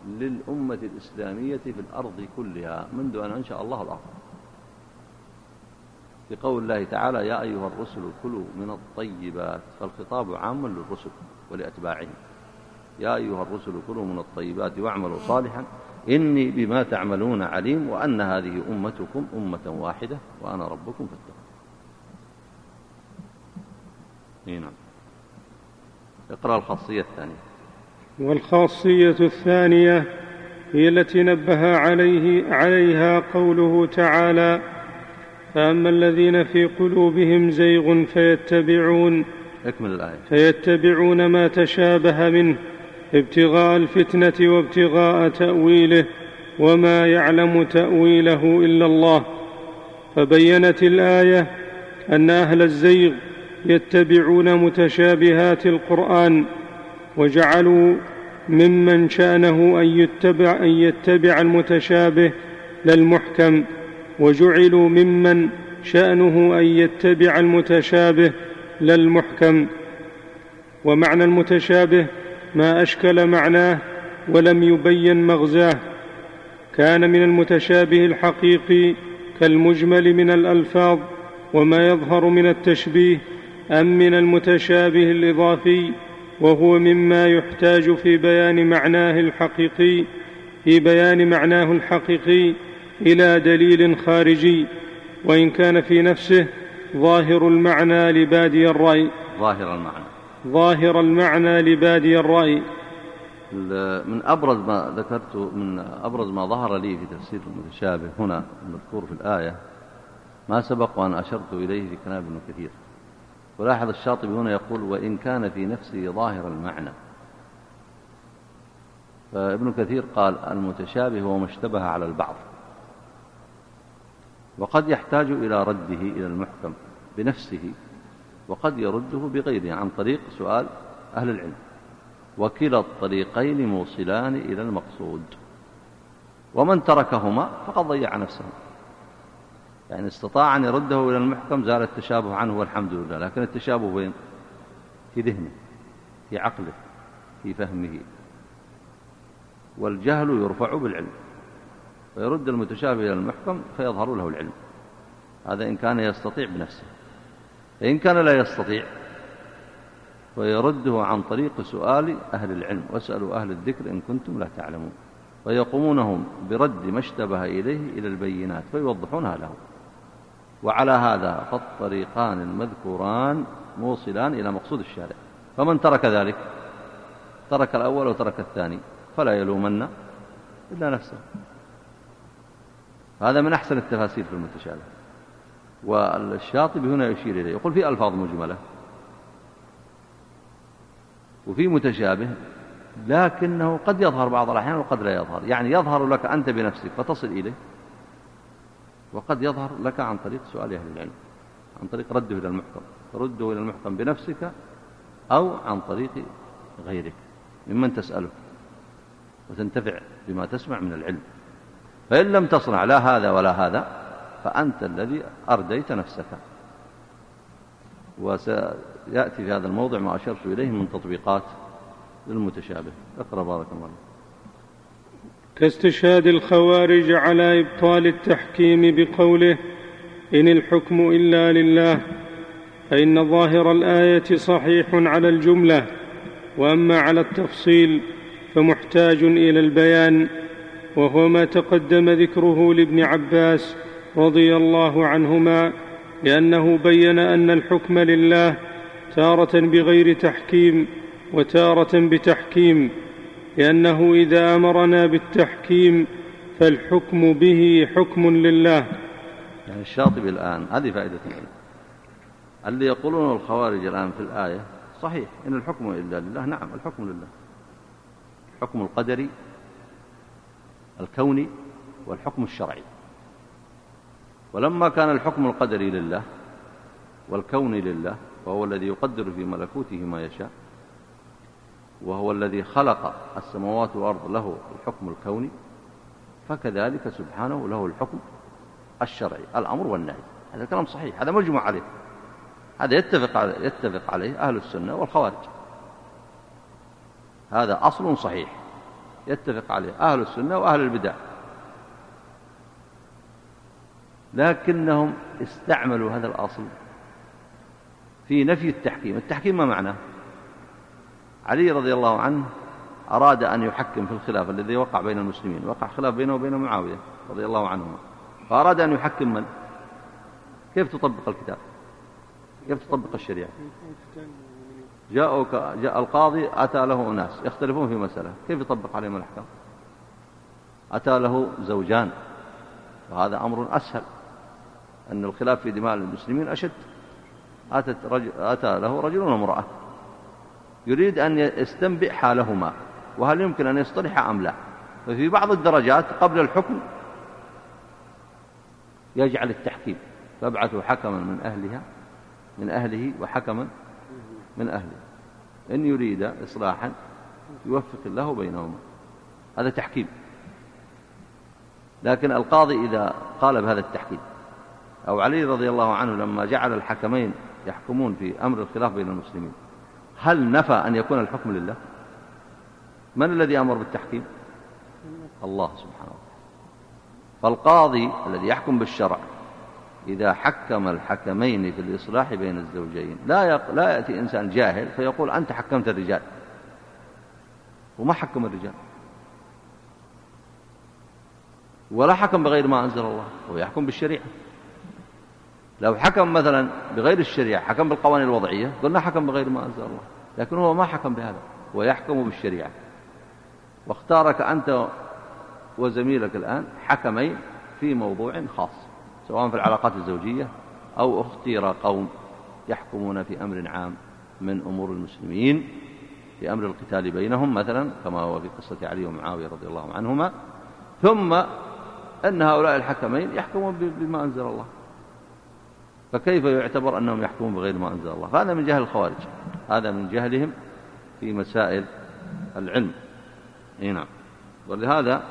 للأمة الإسلامية في الأرض كلها منذ أن أنشأ الله الأرض. بقول الله تعالى يا أيها الرسل كلوا من الطيبات. فالخطاب عام للرسل ولأتباعهم. يا أيها الرسل كلوا من الطيبات واعملوا صالحا. إني بما تعملون عليم وأن هذه أمتكم أمة واحدة وأنا ربكم فاتقون. نعم. اقرأ الخاصية الثانية. والخاصية الثانية هي التي نبه عليه عليها قوله تعالى فأما الذين في قلوبهم زيغ فيتبعون اكمل الآية. فيتبعون ما تشابه منه. ابتغاء الفتنة وابتغاء تأويله وما يعلم تأويله إلا الله. فبينت الآية أن أهل الزيغ يتبعون متشابهات القرآن وجعلوا ممن شأنه أن يتبع, أن يتبع المتشابه للمحكم وجعلوا ممن شأنه أن يتبع المتشابه للمحكم. ومعنى المتشابه ما أشكل معناه ولم يبين مغزاه. كان من المتشابه الحقيقي كالمجمل من الألفاظ وما يظهر من التشبيه أم من المتشابه الإضافي وهو مما يحتاج في بيان معناه الحقيقي في بيان معناه الحقيقي إلى دليل خارجي. وإن كان في نفسه ظاهر المعنى لبادي الرأي. ظاهر المعنى. ظاهر المعنى لبادي الرأي. من أبرز ما ذكرت من أبرز ما ظهر لي في تفسير المتشابه هنا المذكور في الآية ما سبق وأن أشرت إليه في كلام ابن كثير. ولاحظ الشاطبي هنا يقول وإن كان في نفسه ظاهر المعنى. فابن كثير قال المتشابه هو ما اشتبه على البعض. وقد يحتاج إلى رده إلى المحكم بنفسه وقد يرده بغيره عن طريق سؤال أهل العلم. وكلا الطريقين موصلان إلى المقصود. ومن تركهما فقد ضيع نفسه. يعني استطاع أن يرده إلى المحكم زال التشابه عنه والحمد لله. لكن التشابه وين؟ في ذهنه في عقله في فهمه. والجهل يرفع بالعلم. فيرد المتشابه إلى المحكم فيظهر له العلم. هذا إن كان يستطيع بنفسه. فإن كان لا يستطيع فيرده عن طريق سؤال أهل العلم. واسألوا أهل الذكر إن كنتم لا تعلمون. فيقومونهم برد ما اشتبه إليه إلى البينات فيوضحونها له وعلى هذا فالطريقان المذكوران موصلان إلى مقصود الشارع. فمن ترك ذلك؟ ترك الأول وترك الثاني؟ فلا يلومن إلا نفسه. هذا من أحسن التفاسير في المتشابه. والشاطبي هنا يشير إليه. يقول في ألفاظ مجملة. وفي متشابه لكنه قد يظهر بعض الأحيان وقد لا يظهر. يعني يظهر لك أنت بنفسك فتصل إليه. وقد يظهر لك عن طريق سؤال أهل العلم عن طريق رده إلى المحكم. ترده إلى المحكم بنفسك أو عن طريق غيرك ممن تسأله. وتنتفع بما تسمع من العلم. فإن لم تصنع لا هذا ولا هذا فأنت الذي أرديت نفسك. وسيأتي في هذا الموضع ما أشرت إليه من تطبيقات للمتشابه. اقرأ بارك الله كاستشهاد الخوارج على إبطال التحكيم بقوله إن الحكم إلا لله فإن ظاهر الآية صحيح على الجملة وأما على التفصيل فمحتاج إلى البيان وهو ما تقدم ذكره لابن عباس رضي الله عنهما لأنه بين أن الحكم لله تارة بغير تحكيم وتارة بتحكيم لأنه إذا أمرنا بالتحكيم فالحكم به حكم لله. يعني الشاطبي الآن هذه العلم اللي يقولون الخوارج الآن في الآية صحيح إن الحكم إلا لله. نعم الحكم لله. الحكم القدري الكوني والحكم الشرعي. ولما كان الحكم القدري لله والكوني لله وهو الذي يقدر في ملكوته ما يشاء وهو الذي خلق السماوات والأرض له الحكم الكوني فكذلك سبحانه له الحكم الشرعي الأمر والنهي. هذا كلام صحيح هذا مجمع عليه. هذا يتفق عليه, يتفق عليه أهل السنة والخوارج. هذا أصل صحيح يتفق عليه أهل السنة وأهل البدع. لكنهم استعملوا هذا الأصل في نفي التحكيم. التحكيم ما معناه علي رضي الله عنه أراد أن يحكم في الخلاف الذي وقع بين المسلمين وقع خلاف بينه وبين معاوية رضي الله عنهما. فأراد أن يحكم من؟ كيف تطبق الكتاب؟ كيف تطبق الشريعة؟ جاءوك جاء القاضي أتى له ناس يختلفون في مسألة كيف يطبق عليهم الأحكام؟ أتى له زوجان وهذا أمر أسهل. أن الخلاف في دماء المسلمين أشد. أتت رجل أتى له رجل وامرأة. يريد أن يستنبئ حالهما وهل يمكن أن يصطلح أم لا؟ ففي بعض الدرجات قبل الحكم يجعل التحكيم. فابعثوا حكما من أهلها من أهله وحكما من أهله. إن يريد إصلاحا يوفق الله بينهما. هذا تحكيم. لكن القاضي إذا قال بهذا التحكيم أو علي رضي الله عنه لما جعل الحكمين يحكمون في أمر الخلاف بين المسلمين هل نفى أن يكون الحكم لله؟ من الذي أمر بالتحكيم؟ الله سبحانه وتعالى. فالقاضي الذي يحكم بالشرع إذا حكم الحكمين في الإصلاح بين الزوجين لا, يق... لا يأتي إنسان جاهل فيقول أنت حكمت الرجال. وما حكم الرجال؟ ولا حكم بغير ما أنزل الله هو يحكم بالشريعة. لو حكم مثلا بغير الشريعة حكم بالقوانين الوضعية قلنا حكم بغير ما أنزل الله لكن هو ما حكم بهذا هو يحكم بالشريعة. واختارك أنت وزميلك الآن حكمين في موضوع خاص سواء في العلاقات الزوجية أو اختير قوم يحكمون في أمر عام من أمور المسلمين في أمر القتال بينهم مثلا كما هو في قصة علي ومعاوية رضي الله عنهما. ثم أن هؤلاء الحكمين يحكمون بما أنزل الله. فكيف يعتبر أنهم يحكمون بغير ما أنزل الله؟ هذا من جهل الخوارج. هذا من جهلهم في مسائل العلم. إي نعم. ولهذا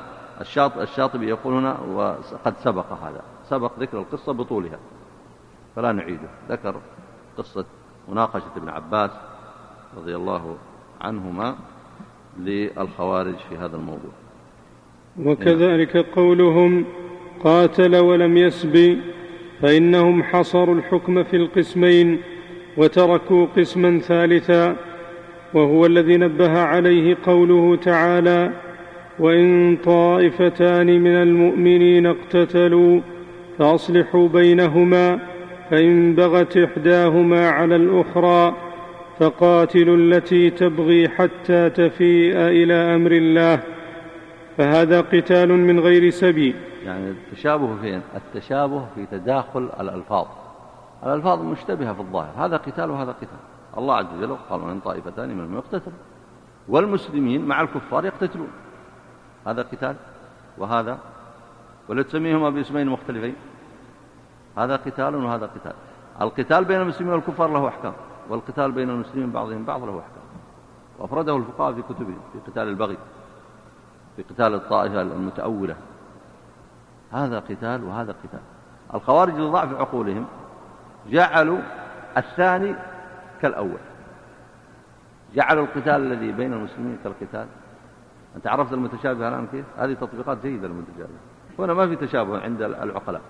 الشاطبي يقول هنا وقد سبق هذا. سبق ذكر القصة بطولها. فلا نعيده. ذكر قصة مناقشة ابن عباس رضي الله عنهما للخوارج في هذا الموضوع. وكذلك قولهم قاتل ولم يسب فإنهم حصروا الحكم في القسمين وتركوا قسما ثالثا وهو الذي نبه عليه قوله تعالى وإن طائفتان من المؤمنين اقتتلوا فأصلحوا بينهما فإن بغت إحداهما على الأخرى فقاتلوا التي تبغي حتى تفيء إلى أمر الله فهذا قتال من غير سبيل. يعني التشابه فين التشابه في تداخل الألفاظ. الألفاظ مشتبهة في الظاهر. هذا قتال وهذا قتال. الله عز وجل قال من طائفتان من يقتتل والمسلمين مع الكفار يقتتلون. هذا قتال وهذا ولا تسميهما باسمين مختلفين. هذا قتال وهذا قتال. القتال بين المسلمين والكفار له أحكام والقتال بين المسلمين بعضهم بعض له أحكام. وأفرده الفقهاء في كتبهم في قتال البغي في قتال الطائفة المتأولة. هذا قتال وهذا قتال الخوارج لضعف عقولهم جعلوا الثاني كالأول. جعلوا القتال الذي بين المسلمين كالقتال. أنت عرفت المتشابه الآن كيف؟ هذه تطبيقات جيدة للمتشابه. هنا ما في تشابه عند العقلاء.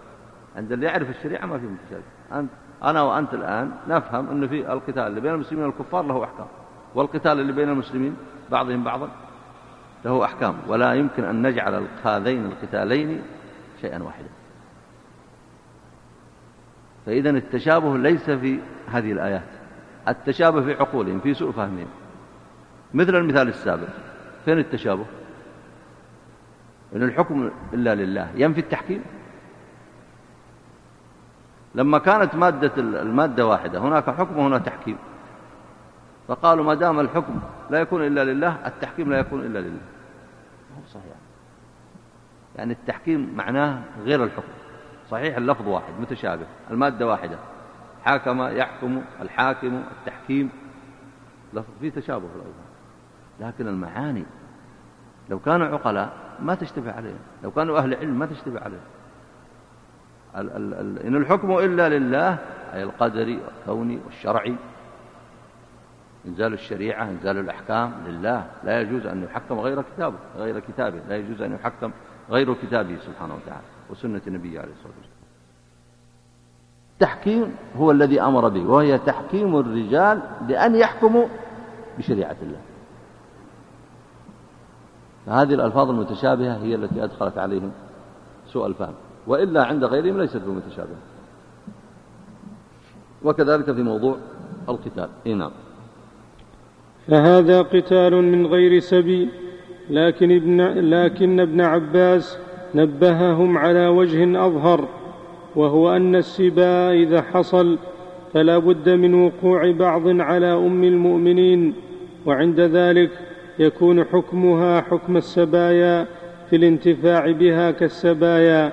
عند اللي يعرف الشريعة ما في متشابه. أنت أنا وأنت الآن نفهم أن في القتال اللي بين المسلمين والكفار له أحكام والقتال اللي بين المسلمين بعضهم بعضا له أحكام. ولا يمكن أن نجعل هذين القتالين شيئا واحدا. فإذا التشابه ليس في هذه الآيات. التشابه في عقولهم في سوء فهمهم. مثل المثال السابق فين التشابه؟ إن الحكم إلا لله. ينفي التحكيم. لما كانت مادة المادة واحدة هناك حكم وهنا تحكيم. فقالوا ما دام الحكم لا يكون إلا لله التحكيم لا يكون إلا لله. صحيح؟ يعني التحكيم معناه غير الحكم. صحيح اللفظ واحد متشابه المادة واحدة. حاكم يحكم الحاكم التحكيم. لفظ فيه تشابه الألفاظ لكن المعاني لو كانوا عقلاء ما تشتبه عليهم. لو كانوا أهل علم ما تشتبه عليهم. ال ال ال إن الحكم إلا لله أي القدري والكوني والشرعي إنزال الشريعة إنزال الأحكام لله. لا يجوز أن يحكم غير كتابه غير كتابه. لا يجوز أن يحكم غير كتابه سبحانه وتعالى وسنة النبي عليه الصلاة والسلام. التحكيم هو الذي أمر به وهي تحكيم الرجال لأن يحكموا بشريعة الله. فهذه الألفاظ المتشابهة هي التي أدخلت عليهم سوء الفهم وإلا عند غيرهم ليست بمتشابهة. وكذلك في موضوع القتال. إيه نعم. فهذا قتال من غير سبيل. لكن ابن, لكن ابن عباس نبههم على وجه أظهر وهو أن السباء إذا حصل فلا بد من وقوع بعض على أم المؤمنين وعند ذلك يكون حكمها حكم السبايا في الانتفاع بها كالسبايا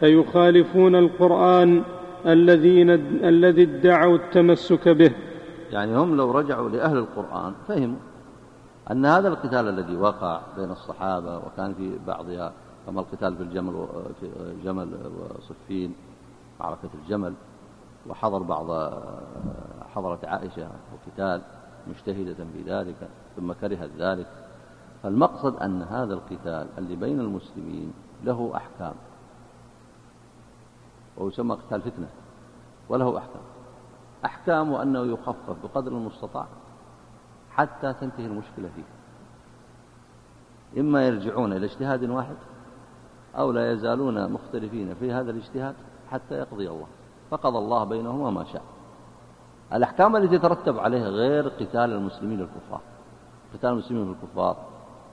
فيخالفون القرآن الذين الذي ادعوا التمسك به. يعني هم لو رجعوا لأهل القرآن فهموا أن هذا القتال الذي وقع بين الصحابة وكان في بعضها كما القتال في الجمل في جمل وصفين معركة الجمل وحضر بعض حضرت عائشة وقتال مجتهدة في ذلك ثم كرهت ذلك. فالمقصد أن هذا القتال اللي بين المسلمين له أحكام. ويسمى قتال فتنة وله أحكام. أحكام أنه يخفف بقدر المستطاع. حتى تنتهي المشكلة فيه. إما يرجعون إلى اجتهاد واحد أو لا يزالون مختلفين في هذا الاجتهاد حتى يقضي الله. فقضى الله بينهما ما شاء. الأحكام التي تترتب عليها غير قتال المسلمين الكفار. قتال المسلمين الكفار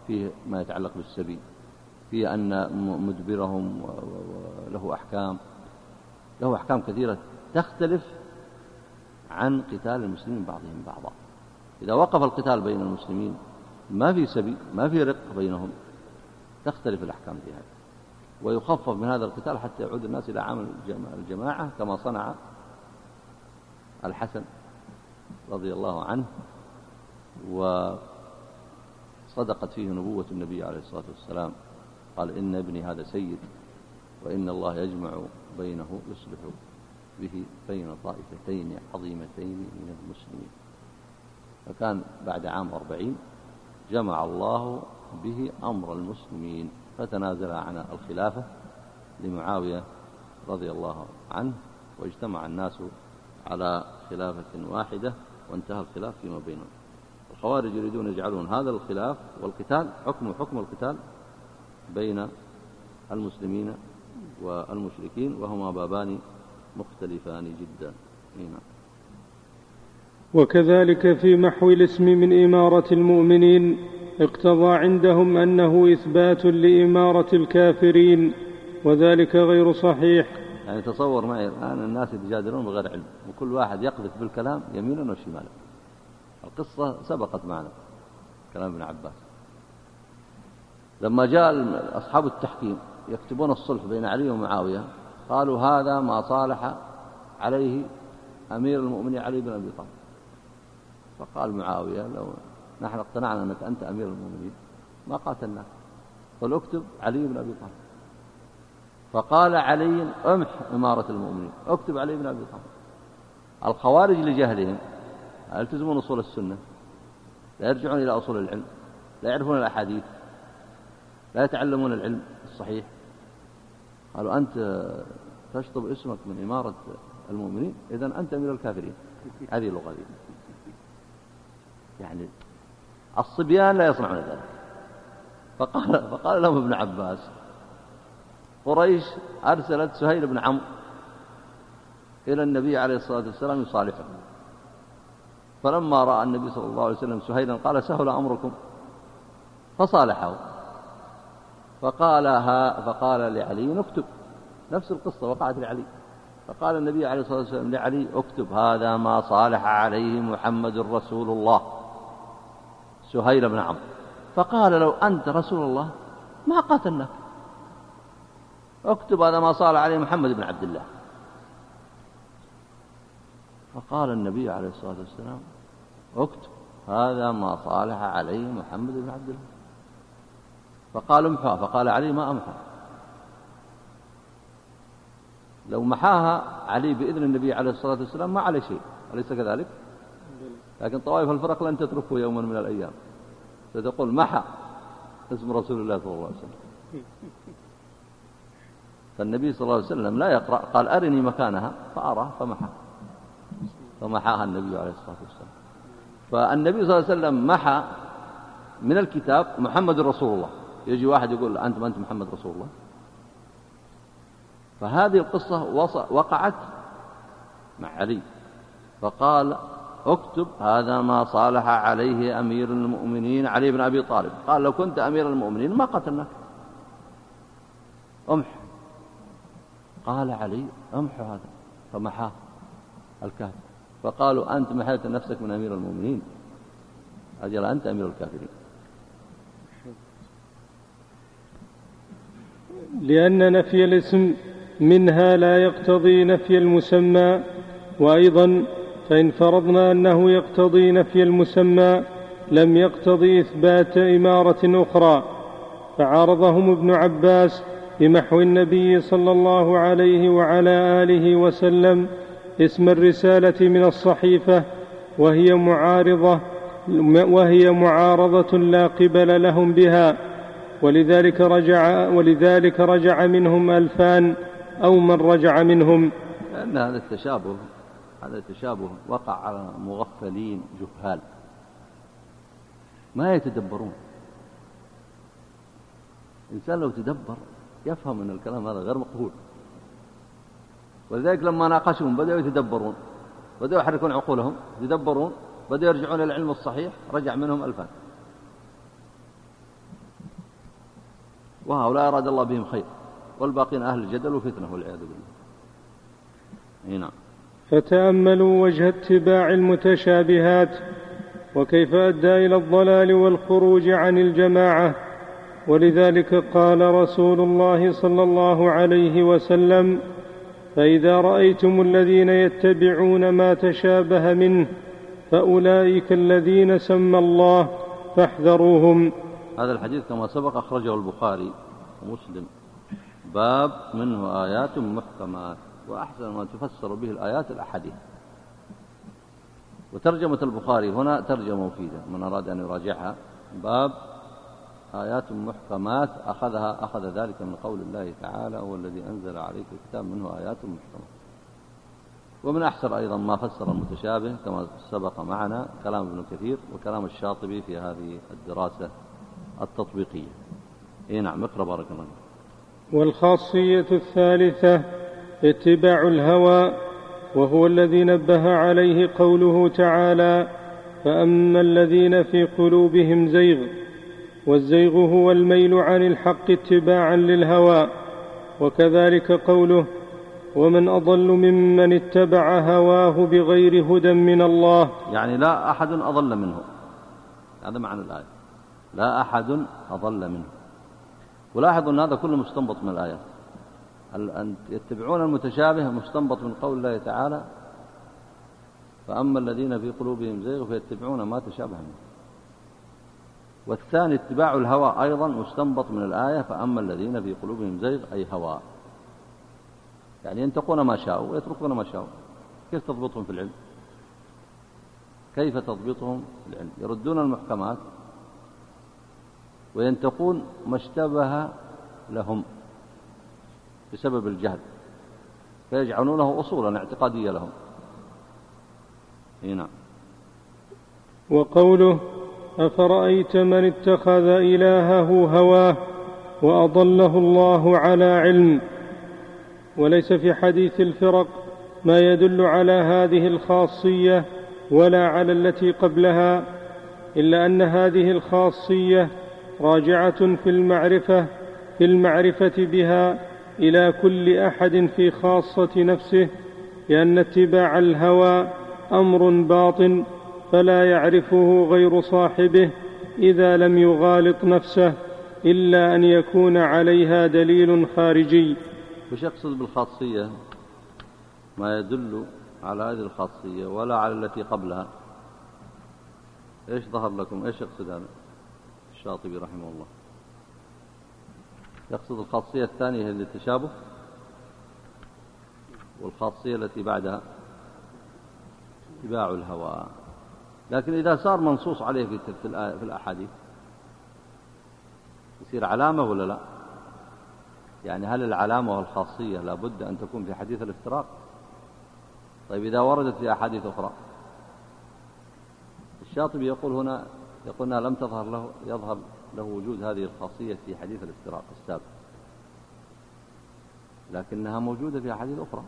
فيه ما يتعلق بالسبي فيه أن مدبرهم له أحكام. له أحكام كثيرة تختلف عن قتال المسلمين بعضهم بعضا. إذا وقف القتال بين المسلمين ما في سبي ما في رق بينهم تختلف الأحكام في هذا. ويخفف من هذا القتال حتى يعود الناس إلى عمل الجماعة كما صنع الحسن رضي الله عنه وصدقت فيه نبوة النبي عليه الصلاة والسلام. قال إن ابني هذا سيد وإن الله يجمع بينه يصلح به بين طائفتين عظيمتين من المسلمين. فكان بعد عام أربعين جمع الله به أمر المسلمين فتنازل عن الخلافة لمعاوية رضي الله عنه واجتمع الناس على خلافة واحدة وانتهى الخلاف فيما بينهم الخوارج يريدون يجعلون هذا الخلاف والقتال حكم حكم القتال بين المسلمين والمشركين وهما بابان مختلفان جدا هنا. وكذلك في محو الاسم من إمارة المؤمنين اقتضى عندهم أنه إثبات لإمارة الكافرين وذلك غير صحيح. يعني تصور معي الآن الناس يتجادلون بغير علم وكل واحد يقذف بالكلام يمينا وشمالا. القصة سبقت معنا كلام ابن عباس. لما جاء أصحاب التحكيم يكتبون الصلح بين علي ومعاوية قالوا هذا ما صالح عليه أمير المؤمنين علي بن أبي طالب. فقال معاوية لو نحن اقتنعنا أنك أنت أمير المؤمنين ما قاتلناك. قل اكتب علي بن أبي طالب. فقال علي امح إمارة المؤمنين. اكتب علي بن أبي طالب. الخوارج لجهلهم يلتزمون أصول السنة لا يرجعون إلى أصول العلم لا يعرفون الأحاديث لا يتعلمون العلم الصحيح. قالوا أنت تشطب اسمك من إمارة المؤمنين إذا أنت من الكافرين. هذه اللغة دي يعني الصبيان لا يصنعون ذلك. فقال, (laughs) فقال لهم ابن عباس قريش أرسلت سهيل بن عمرو إلى النبي عليه الصلاة والسلام يصالحه. فلما رأى النبي صلى الله عليه وسلم سهيلا قال سهل أمركم. فصالحه. فقال ها فقال لعلي اكتب نفس القصة وقعت لعلي. فقال النبي عليه الصلاة والسلام لعلي اكتب هذا ما صالح عليه محمد رسول الله. سهيل بن عمرو. فقال لو أنت رسول الله ما قاتلناك. اكتب هذا ما صالح عليه محمد بن عبد الله. فقال النبي عليه الصلاة والسلام اكتب هذا ما صالح عليه محمد بن عبد الله. فقال امحها فقال علي ما امحى لو محاها علي بإذن النبي عليه الصلاة والسلام ما عليه شيء أليس كذلك؟ لكن طوائف الفرق لن تتركه يوما من الأيام. ستقول محى اسم رسول الله صلى الله عليه وسلم. فالنبي صلى الله عليه وسلم لا يقرأ قال أرني مكانها فأرى فمحى فمحاها النبي عليه الصلاة والسلام. فالنبي صلى الله عليه وسلم محى من الكتاب محمد رسول الله. يجي واحد يقول أنت ما أنت محمد رسول الله. فهذه القصة وقعت مع علي. فقال اكتب هذا ما صالح عليه أمير المؤمنين علي بن أبي طالب. قال لو كنت أمير المؤمنين ما قتلناك. أمح. قال علي أمح هذا. فمحاه الكافر. فقالوا أنت محيت نفسك من أمير المؤمنين. أجل أنت أمير الكافرين. لأن نفي الاسم منها لا يقتضي نفي المسمى وأيضا فإن فرضنا أنه يقتضي نفي المسمى لم يقتضي إثبات إمارة أخرى. فعارضهم ابن عباس بمحو النبي صلى الله عليه وعلى آله وسلم اسم الرسالة من الصحيفة وهي معارضة وهي معارضة لا قبل لهم بها. ولذلك رجع ولذلك رجع منهم ألفان أو من رجع منهم. لأن هذا التشابه هذا التشابه وقع على مغفلين جهال. ما يتدبرون. الإنسان لو تدبر يفهم أن الكلام هذا غير مقبول. ولذلك لما ناقشهم بدأوا يتدبرون. بدأوا يحركون عقولهم يتدبرون بدأوا يرجعون إلى العلم الصحيح رجع منهم ألفان وهؤلاء أراد الله بهم خير والباقين أهل الجدل وفتنة والعياذ بالله. نعم. فتأملوا وجه اتباع المتشابهات وكيف أدى إلى الضلال والخروج عن الجماعة. ولذلك قال رسول الله صلى الله عليه وسلم فإذا رأيتم الذين يتبعون ما تشابه منه فأولئك الذين سمى الله فاحذروهم. هذا الحديث كما سبق أخرجه البخاري ومسلم. باب منه آيات محكمات. وأحسن ما تفسر به الآيات الأحاديث. وترجمة البخاري هنا ترجمة مفيدة من أراد أن يراجعها. باب آيات محكمات أخذها أخذ ذلك من قول الله تعالى هو الذي أنزل عليك الكتاب منه آيات محكمات ومن أحسن أيضا ما فسر المتشابه كما سبق معنا كلام ابن كثير وكلام الشاطبي في هذه الدراسة التطبيقية. إيه نعم اقرأ بارك الله والخاصية الثالثة اتباع الهوى وهو الذي نبه عليه قوله تعالى فأما الذين في قلوبهم زيغ والزيغ هو الميل عن الحق اتباعا للهوى وكذلك قوله ومن أضل ممن اتبع هواه بغير هدى من الله. يعني لا أحد أضل منه. هذا معنى الآية. لا أحد أضل منه. ولاحظوا أن هذا كله مستنبط من الآيات. أن يتبعون المتشابه مستنبط من قول الله تعالى؟ فأما الذين في قلوبهم زيغ فيتبعون ما تشابه منه. والثاني اتباع الهوى أيضا مستنبط من الآية فأما الذين في قلوبهم زيغ أي هوى. يعني ينتقون ما شاءوا ويتركون ما شاءوا. كيف تضبطهم في العلم؟ كيف تضبطهم في العلم؟ يردون المحكمات وينتقون ما اشتبه لهم. بسبب الجهل فيجعلونه أصولا اعتقادية لهم. هنا. وقوله أفرأيت من اتخذ إلهه هواه وأضله الله على علم؟ وليس في حديث الفرق ما يدل على هذه الخاصية ولا على التي قبلها إلا أن هذه الخاصية راجعة في المعرفة في المعرفة بها إلى كل أحد في خاصة نفسه لأن اتباع الهوى أمر باطن فلا يعرفه غير صاحبه إذا لم يغالط نفسه إلا أن يكون عليها دليل خارجي. وش يقصد بالخاصية؟ ما يدل على هذه الخاصية ولا على التي قبلها. إيش ظهر لكم؟ إيش يقصد هذا؟ الشاطبي رحمه الله. يقصد الخاصية الثانية هي التشابه والخاصية التي بعدها اتباع الهوى. لكن إذا صار منصوص عليه في الأحاديث يصير علامة ولا لا؟ يعني هل العلامة والخاصية لابد أن تكون في حديث الافتراق؟ طيب إذا وردت في أحاديث أخرى الشاطبي يقول هنا يقول أنها لم تظهر له يظهر له وجود هذه الخاصية في حديث الافتراق السابق. لكنها موجودة في أحاديث أخرى.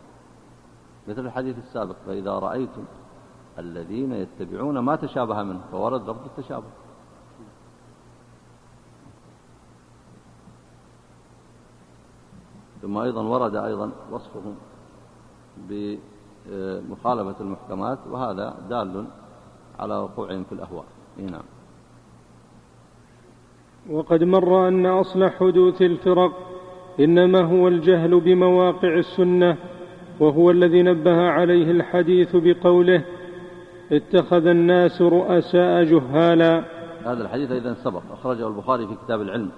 مثل الحديث السابق فإذا رأيتم الذين يتبعون ما تشابه منه فورد لفظ التشابه. ثم أيضا ورد أيضا وصفهم بمخالفة المحكمات وهذا دال على وقوعهم في الأهواء. نعم. وقد مر أن أصل حدوث الفرق إنما هو الجهل بمواقع السنة وهو الذي نبه عليه الحديث بقوله اتخذ الناس رؤساء جهالا. هذا الحديث إذا سبق أخرجه البخاري في كتاب العلم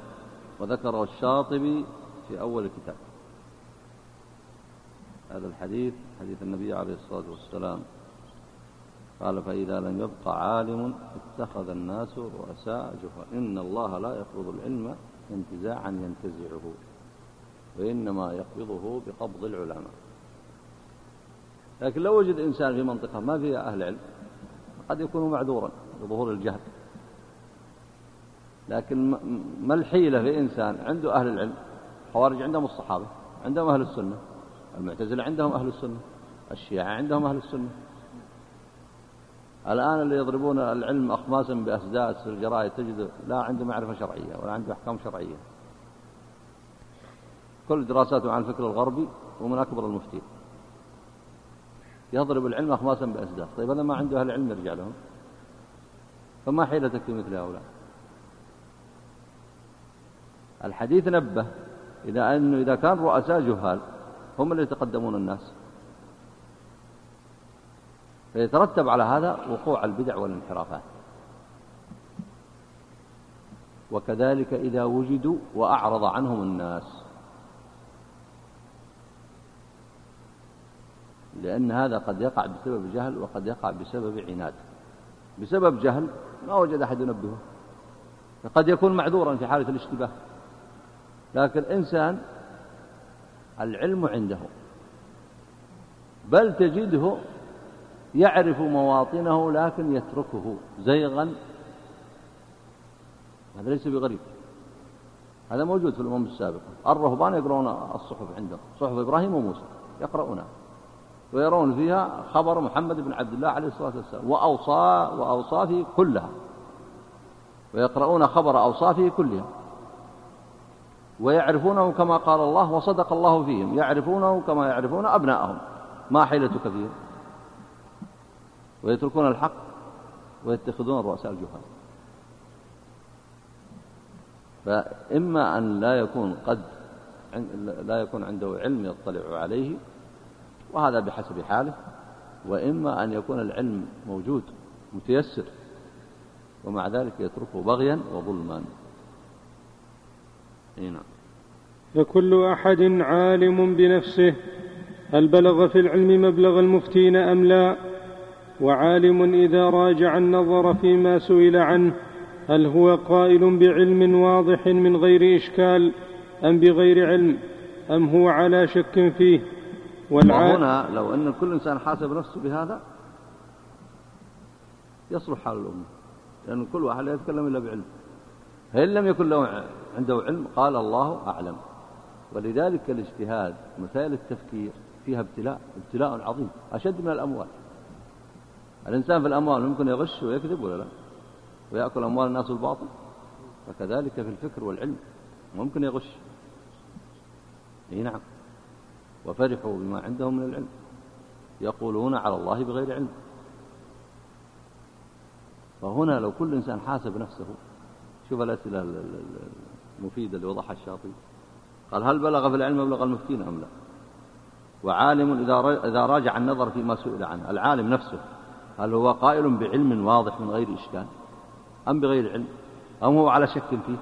وذكره الشاطبي في أول الكتاب. هذا الحديث حديث النبي عليه الصلاة والسلام. قال فإذا لم يبقى عالم اتخذ الناس رؤساء جهال إن الله لا يقبض العلم انتزاعا ينتزعه وإنما يقبضه بقبض العلماء. لكن لو وجد إنسان في منطقة ما فيها أهل علم قد يكون معذورا بظهور الجهل. لكن ما الحيلة في إنسان عنده أهل العلم؟ خوارج عندهم الصحابة عندهم أهل السنة المعتزلة عندهم أهل السنة الشيعة عندهم أهل السنة. الآن اللي يضربون العلم أخماسا بأسداس في الجرائد تجد لا عنده معرفة شرعية ولا عنده أحكام شرعية. كل دراساته عن الفكر الغربي ومن أكبر المفتين يضرب العلم أخماسا بأسداس طيب هذا ما عنده أهل العلم يرجع لهم. فما حيلتك في مثل هؤلاء؟ الحديث نبه إذا أنه إذا كان رؤساء جهال هم اللي يتقدمون الناس. فيترتب على هذا وقوع البدع والانحرافات. وكذلك إذا وجدوا وأعرض عنهم الناس. لأن هذا قد يقع بسبب جهل وقد يقع بسبب عناد. بسبب جهل ما وجد أحد ينبهه. فقد يكون معذورا في حالة الاشتباه. لكن إنسان العلم عنده. بل تجده يعرف مواطنه لكن يتركه زيغا. هذا ليس بغريب. هذا موجود في الأمم السابقة. الرهبان يقرؤون الصحف عندهم. صحف إبراهيم وموسى يقرؤونها. ويرون فيها خبر محمد بن عبد الله عليه الصلاة والسلام. وأوصى وأوصافه كلها. ويقرؤون خبر أوصافه كلها. ويعرفونه كما قال الله وصدق الله فيهم. يعرفونه كما يعرفون أبناءهم. ما حيلتك فيهم؟ ويتركون الحق ويتخذون رؤساء الجهال. فإما أن لا يكون قد لا يكون عنده علم يطلع عليه وهذا بحسب حاله. وإما أن يكون العلم موجود متيسر ومع ذلك يتركه بغيا وظلما. نعم. فكل أحد عالم بنفسه هل بلغ في العلم مبلغ المفتين أم لا؟ وعالم إذا راجع النظر فيما سئل عنه هل هو قائل بعلم واضح من غير إشكال أم بغير علم أم هو على شك فيه؟ وهنا لو أن كل إنسان حاسب نفسه بهذا يصلح حال الأمة لأن كل واحد لا يتكلم إلا بعلم. فإن لم يكن له عنده علم قال الله أعلم. ولذلك الاجتهاد مسائل التفكير فيها ابتلاء ابتلاء عظيم أشد من الأموال. الإنسان في الأموال ممكن يغش ويكذب ولا لا؟ ويأكل أموال الناس الباطل؟ فكذلك في الفكر والعلم ممكن يغش. إي نعم. وفرحوا بما عندهم من العلم. يقولون على الله بغير علم. فهنا لو كل إنسان حاسب نفسه شوف الأسئلة المفيدة اللي وضعها الشاطبي. قال هل بلغ في العلم مبلغ المفتين أم لا؟ وعالم إذا راجع النظر فيما سئل عنه العالم نفسه. هل هو قائل بعلم واضح من غير إشكال. أم بغير علم؟ أم هو على شك فيه؟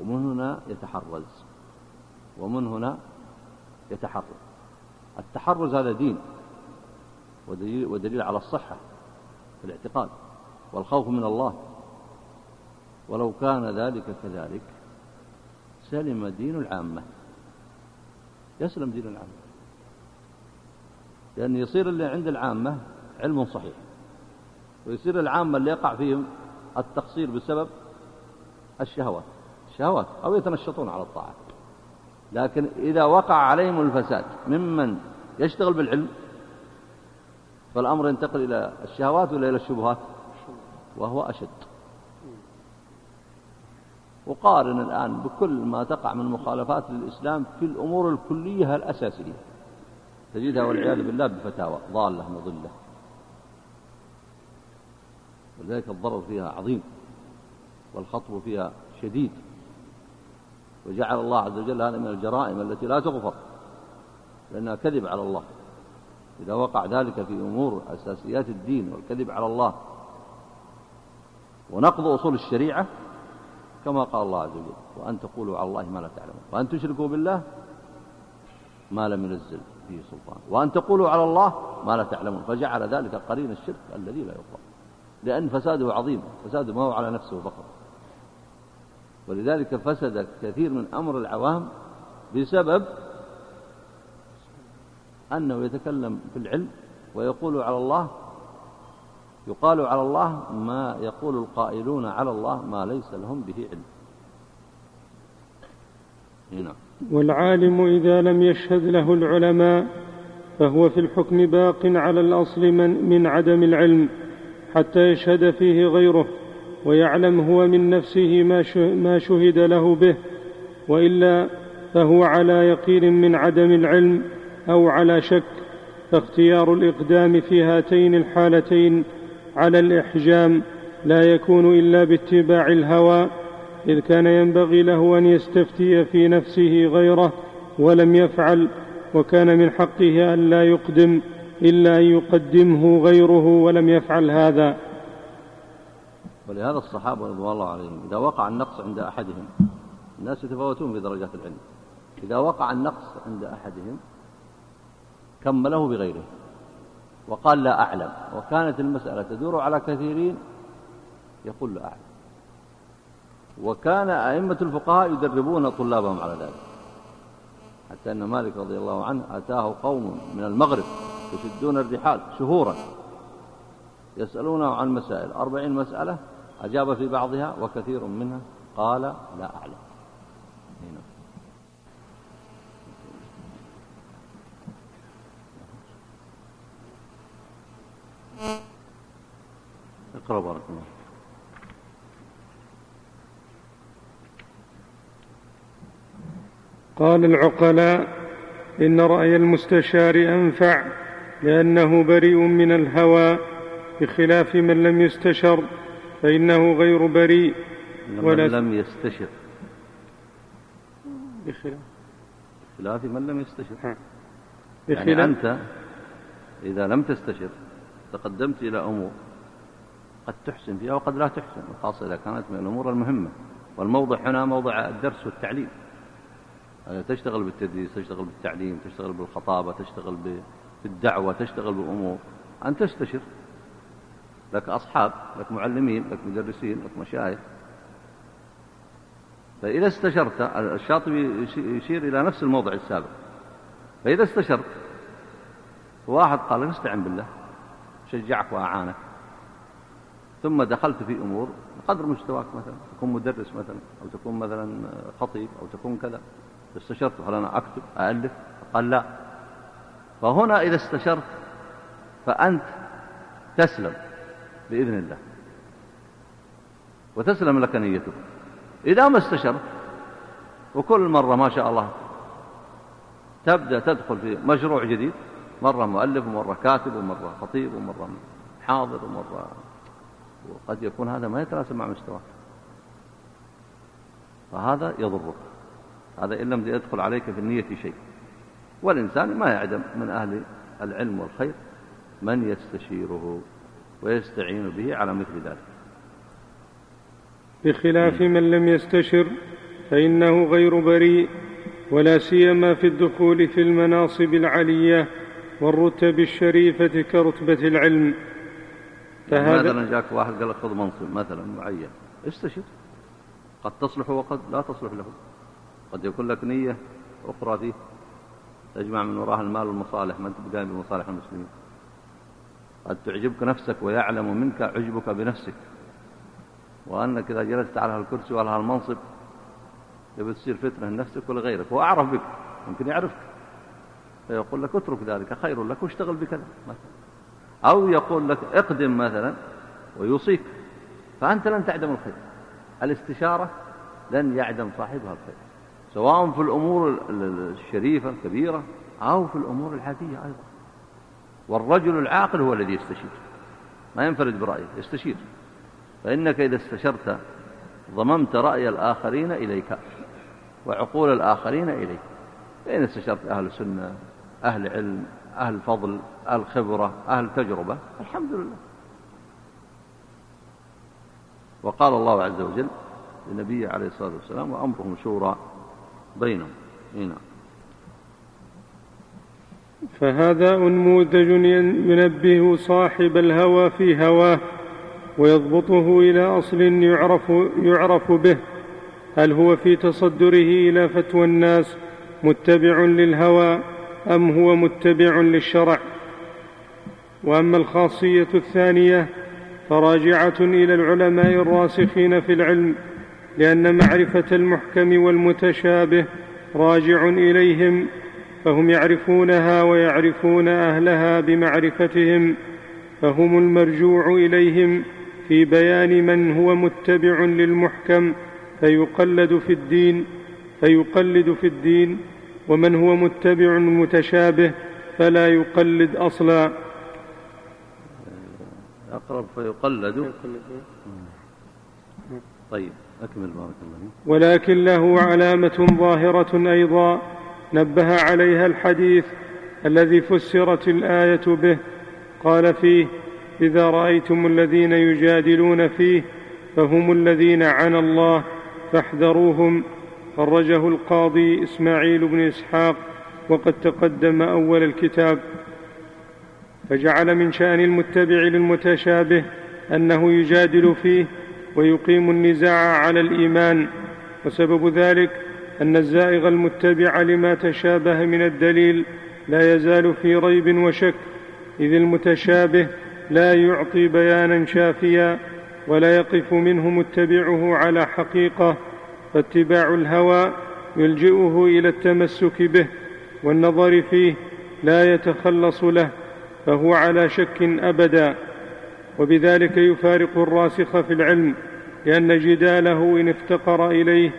ومن هنا يتحرز. ومن هنا يتحرز. التحرز هذا دين ودليل, ودليل على الصحة في الاعتقاد والخوف من الله. ولو كان ذلك كذلك سلم دين العامة. يسلم دين العامة. لأن يصير اللي عند العامة علم صحيح. ويصير العامة اللي يقع فيهم التقصير بسبب الشهوات الشهوات أو يتنشطون على الطاعة. لكن إذا وقع عليهم الفساد ممن يشتغل بالعلم فالأمر ينتقل إلى الشهوات ولا إلى الشبهات؟ وهو أشد. وقارن الآن بكل ما تقع من مخالفات للإسلام في الأمور الكلية الأساسية. تجدها والعياذ بالله بفتاوى ضالة مضلة. ولذلك الضرر فيها عظيم والخطب فيها شديد. وجعل الله عز وجل هذا من الجرائم التي لا تغفر لأنها كذب على الله. إذا وقع ذلك في أمور أساسيات الدين والكذب على الله ونقض أصول الشريعة كما قال الله عز وجل وأن تقولوا على الله ما لا تعلمون وأن تشركوا بالله ما لم ينزل به سلطان. وأن تقولوا على الله ما لا تعلمون. فجعل ذلك قرين الشرك الذي لا يغفر لأن فساده عظيم. فساده ما هو على نفسه فقط. ولذلك فسد كثير من أمر العوام بسبب أنه يتكلم في العلم ويقول على الله يقال على الله ما يقول القائلون على الله ما ليس لهم به علم. هنا. والعالم إذا لم يشهد له العلماء فهو في الحكم باق على الأصل من, من عدم العلم حتى يشهد فيه غيره ويعلم هو من نفسه ما شهد له به وإلا فهو على يقين من عدم العلم أو على شك فاختيار الإقدام في هاتين الحالتين على الإحجام لا يكون إلا باتباع الهوى إذ كان ينبغي له أن يستفتي في نفسه غيره ولم يفعل وكان من حقه أن لا يقدم إلا أن يقدمه غيره ولم يفعل هذا. ولهذا الصحابة رضوان الله عليهم إذا وقع النقص عند أحدهم الناس يتفاوتون في درجات العلم. إذا وقع النقص عند أحدهم كمله بغيره؟ وقال لا أعلم. وكانت المسألة تدور على كثيرين يقول لا أعلم. وكان أئمة الفقهاء يدربون طلابهم على ذلك. حتى أن مالك رضي الله عنه أتاه قوم من المغرب يشدون الرحال شهورا يسألونه عن مسائل. أربعين مسألة أجاب في بعضها وكثير منها قال لا أعلم. اقرأ بارك الله قال العقلاء إن رأي المستشار أنفع لأنه بريء من الهوى بخلاف من لم يستشر فإنه غير بريء. ولا لم يستشر. بخلاف. بخلاف من لم يستشر. بخلاف يعني أنت إذا لم تستشر تقدمت إلى أمور قد تحسن فيها وقد لا تحسن. وخاصة إذا كانت من الأمور المهمة. والموضع هنا موضع الدرس والتعليم. تشتغل بالتدريس تشتغل بالتعليم تشتغل بالخطابة تشتغل بالدعوة تشتغل بالأمور أن تستشر. لك أصحاب لك معلمين لك مدرسين لك مشايخ. فإذا استشرت الشاطبي يشير إلى نفس الموضع السابق. فإذا استشرت واحد قال لك استعن بالله. شجعك وأعانك. ثم دخلت في أمور قدر مستواك مثلا تكون مدرس مثلا أو تكون مثلا خطيب أو تكون كذا. استشرت هل أنا أكتب أألف. قال لا. فهنا إذا استشرت فأنت تسلم بإذن الله. وتسلم لك نيتك. إذا ما استشرت وكل مرة ما شاء الله تبدأ تدخل في مشروع جديد مرة مؤلف ومرة كاتب ومرة خطيب ومرة حاضر ومرة وقد يكون هذا ما يتناسب مع مستواك. فهذا يضرك. هذا إن لم يدخل عليك في النية شيء. والإنسان ما يعدم من أهل العلم والخير من يستشيره ويستعين به على مثل ذلك. بخلاف من لم يستشر فإنه غير بريء ولا سيما في الدخول في المناصب العلية والرتب الشريفة كرتبة العلم. فهذا مثلا جاك واحد قال لك خذ منصب مثلا معين استشر. قد تصلح وقد لا تصلح له. قد يكون لك نية أخرى فيه تجمع من وراها المال والمصالح ما أنت بقايم بمصالح المسلمين. قد تعجبك نفسك ويعلم منك عجبك بنفسك. وأنك إذا جلست على الكرسي وعلى المنصب تبي تصير فتنة لنفسك ولغيرك. هو أعرف بك ممكن يعرفك. فيقول لك اترك ذلك خير لك واشتغل بكذا مثلا. أو يقول لك اقدم مثلا ويوصيك فأنت لن تعدم الخير. الاستشارة لن يعدم صاحبها الخير. سواء في الأمور الشريفة الكبيرة أو في الأمور العادية أيضا. والرجل العاقل هو الذي يستشير. ما ينفرد برأيه يستشير. فإنك إذا استشرت ضممت رأي الآخرين إليك وعقول الآخرين إليك. فإن استشرت أهل السنة أهل علم أهل فضل أهل خبرة أهل تجربة الحمد لله. وقال الله عز وجل لنبيه عليه الصلاة والسلام وأمرهم شورى بينهم. هنا فهذا أنموذج ينبه صاحب الهوى في هواه ويضبطه إلى أصل يعرف, يعرف به. هل هو في تصدره إلى فتوى الناس متبع للهوى أم هو متبع للشرع؟ وأما الخاصية الثانية فراجعة إلى العلماء الراسخين في العلم لأن معرفة المحكم والمتشابه راجع إليهم فهم يعرفونها ويعرفون أهلها بمعرفتهم فهم المرجوع إليهم في بيان من هو متبع للمحكم فيقلد في الدين فيقلد في الدين ومن هو متبع متشابه فلا يقلد أصلا. أقرب فيقلد. طيب. أكمل بارك الله ولكن له علامة ظاهرة أيضا نبه عليها الحديث الذي فسرت الآية به قال فيه إذا رأيتم الذين يجادلون فيه فهم الذين عن الله فاحذروهم. خرجه القاضي إسماعيل بن إسحاق وقد تقدم أول الكتاب. فجعل من شأن المتبع للمتشابه أنه يجادل فيه ويقيم النزاع على الإيمان. وسبب ذلك أن الزائغ المتبع لما تشابه من الدليل لا يزال في ريب وشك إذ المتشابه لا يعطي بيانا شافيا ولا يقف منه متبعه على حقيقة. فاتباع الهوى يلجئه إلى التمسك به والنظر فيه لا يتخلص له فهو على شك أبدا. وبذلك يفارق الراسخ في العلم لأن جداله إن افتقر إليه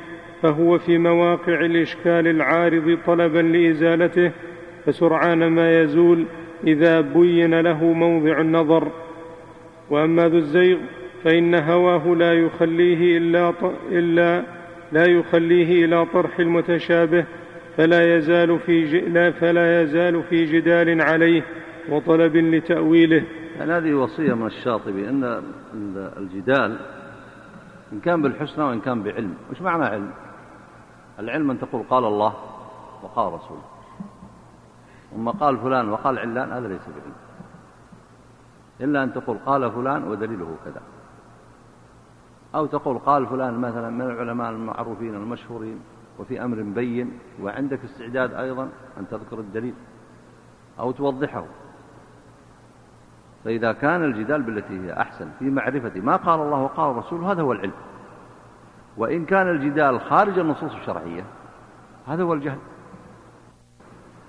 فهو في مواقع الإشكال العارض طلبا لإزالته فسرعان ما يزول إذا بين له موضع النظر. وأما ذو الزيغ فإن هواه لا يخليه إلا, إلا لا يخليه إلى طرح المتشابه فلا يزال في لا فلا يزال في جدال عليه وطلب لتأويله. يعني هذه وصية من الشاطبي أن الجدال إن كان بالحسنى وإن كان بعلم. وش معنى علم؟ العلم أن تقول قال الله وقال رسوله ثم قال فلان وقال علان هذا ليس بعلم. إلا أن تقول قال فلان ودليله كذا. أو تقول قال فلان مثلا من العلماء المعروفين المشهورين وفي أمر بين وعندك استعداد أيضا أن تذكر الدليل أو توضحه. فإذا كان الجدال بالتي هي أحسن في معرفة ما قال الله وقال الرسول هذا هو العلم. وإن كان الجدال خارج النصوص الشرعية هذا هو الجهل.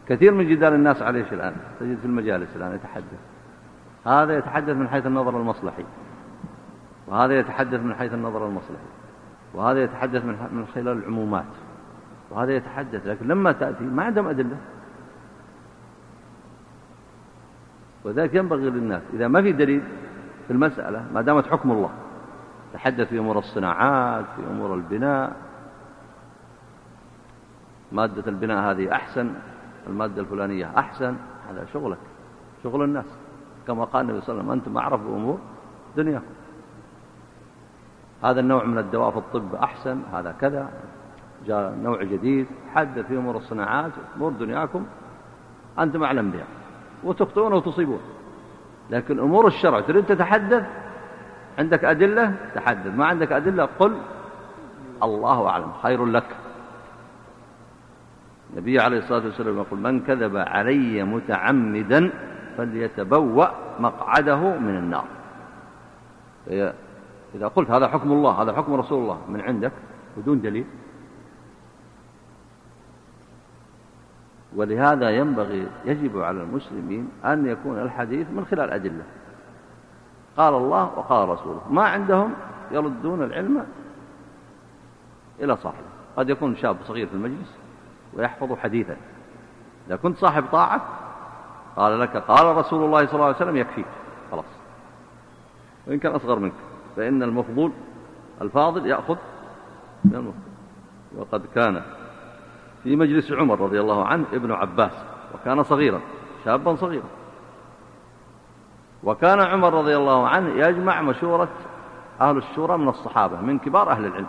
كثير من جدال الناس عليه الآن تجد في المجالس الآن يتحدث. هذا يتحدث من حيث النظر المصلحي. وهذا يتحدث من حيث النظر المصلحي. وهذا يتحدث من خلال العمومات. وهذا يتحدث لكن لما تأتي ما عندهم أدلة. وذلك ينبغي للناس. إذا ما في دليل في المسألة ما دامت حكم الله تحدث في أمور الصناعات في أمور البناء. مادة البناء هذه أحسن المادة الفلانية أحسن هذا شغلك شغل الناس. كما قال النبي صلى الله عليه وسلم أنتم أعرف بأمور دنياكم. هذا النوع من الدواء في الطب أحسن هذا كذا جاء نوع جديد. حدث في أمور الصناعات أمور دنياكم أنتم أعلم بها. وتخطئون وتصيبون. لكن أمور الشرع تريد تتحدث؟ عندك أدلة؟ تحدث. ما عندك أدلة؟ قل. الله أعلم. خير لك. النبي عليه الصلاة والسلام يقول من كذب علي متعمدا فليتبوأ مقعده من النار. إذا قلت هذا حكم الله هذا حكم رسول الله من عندك بدون دليل. ولهذا ينبغي يجب على المسلمين أن يكون الحديث من خلال أدلة. قال الله وقال رسوله ما عندهم يردون العلم إلى صاحبه. قد يكون شاب صغير في المجلس ويحفظ حديثا. إذا كنت صاحب طاعة قال لك قال رسول الله صلى الله عليه وسلم يكفيك. خلاص. وإن كان أصغر منك فإن المفضول الفاضل يأخذ من المفضول. وقد كان في مجلس عمر رضي الله عنه ابن عباس وكان صغيرا شابا صغيرا. وكان عمر رضي الله عنه يجمع مشورة أهل الشورى من الصحابة من كبار أهل العلم.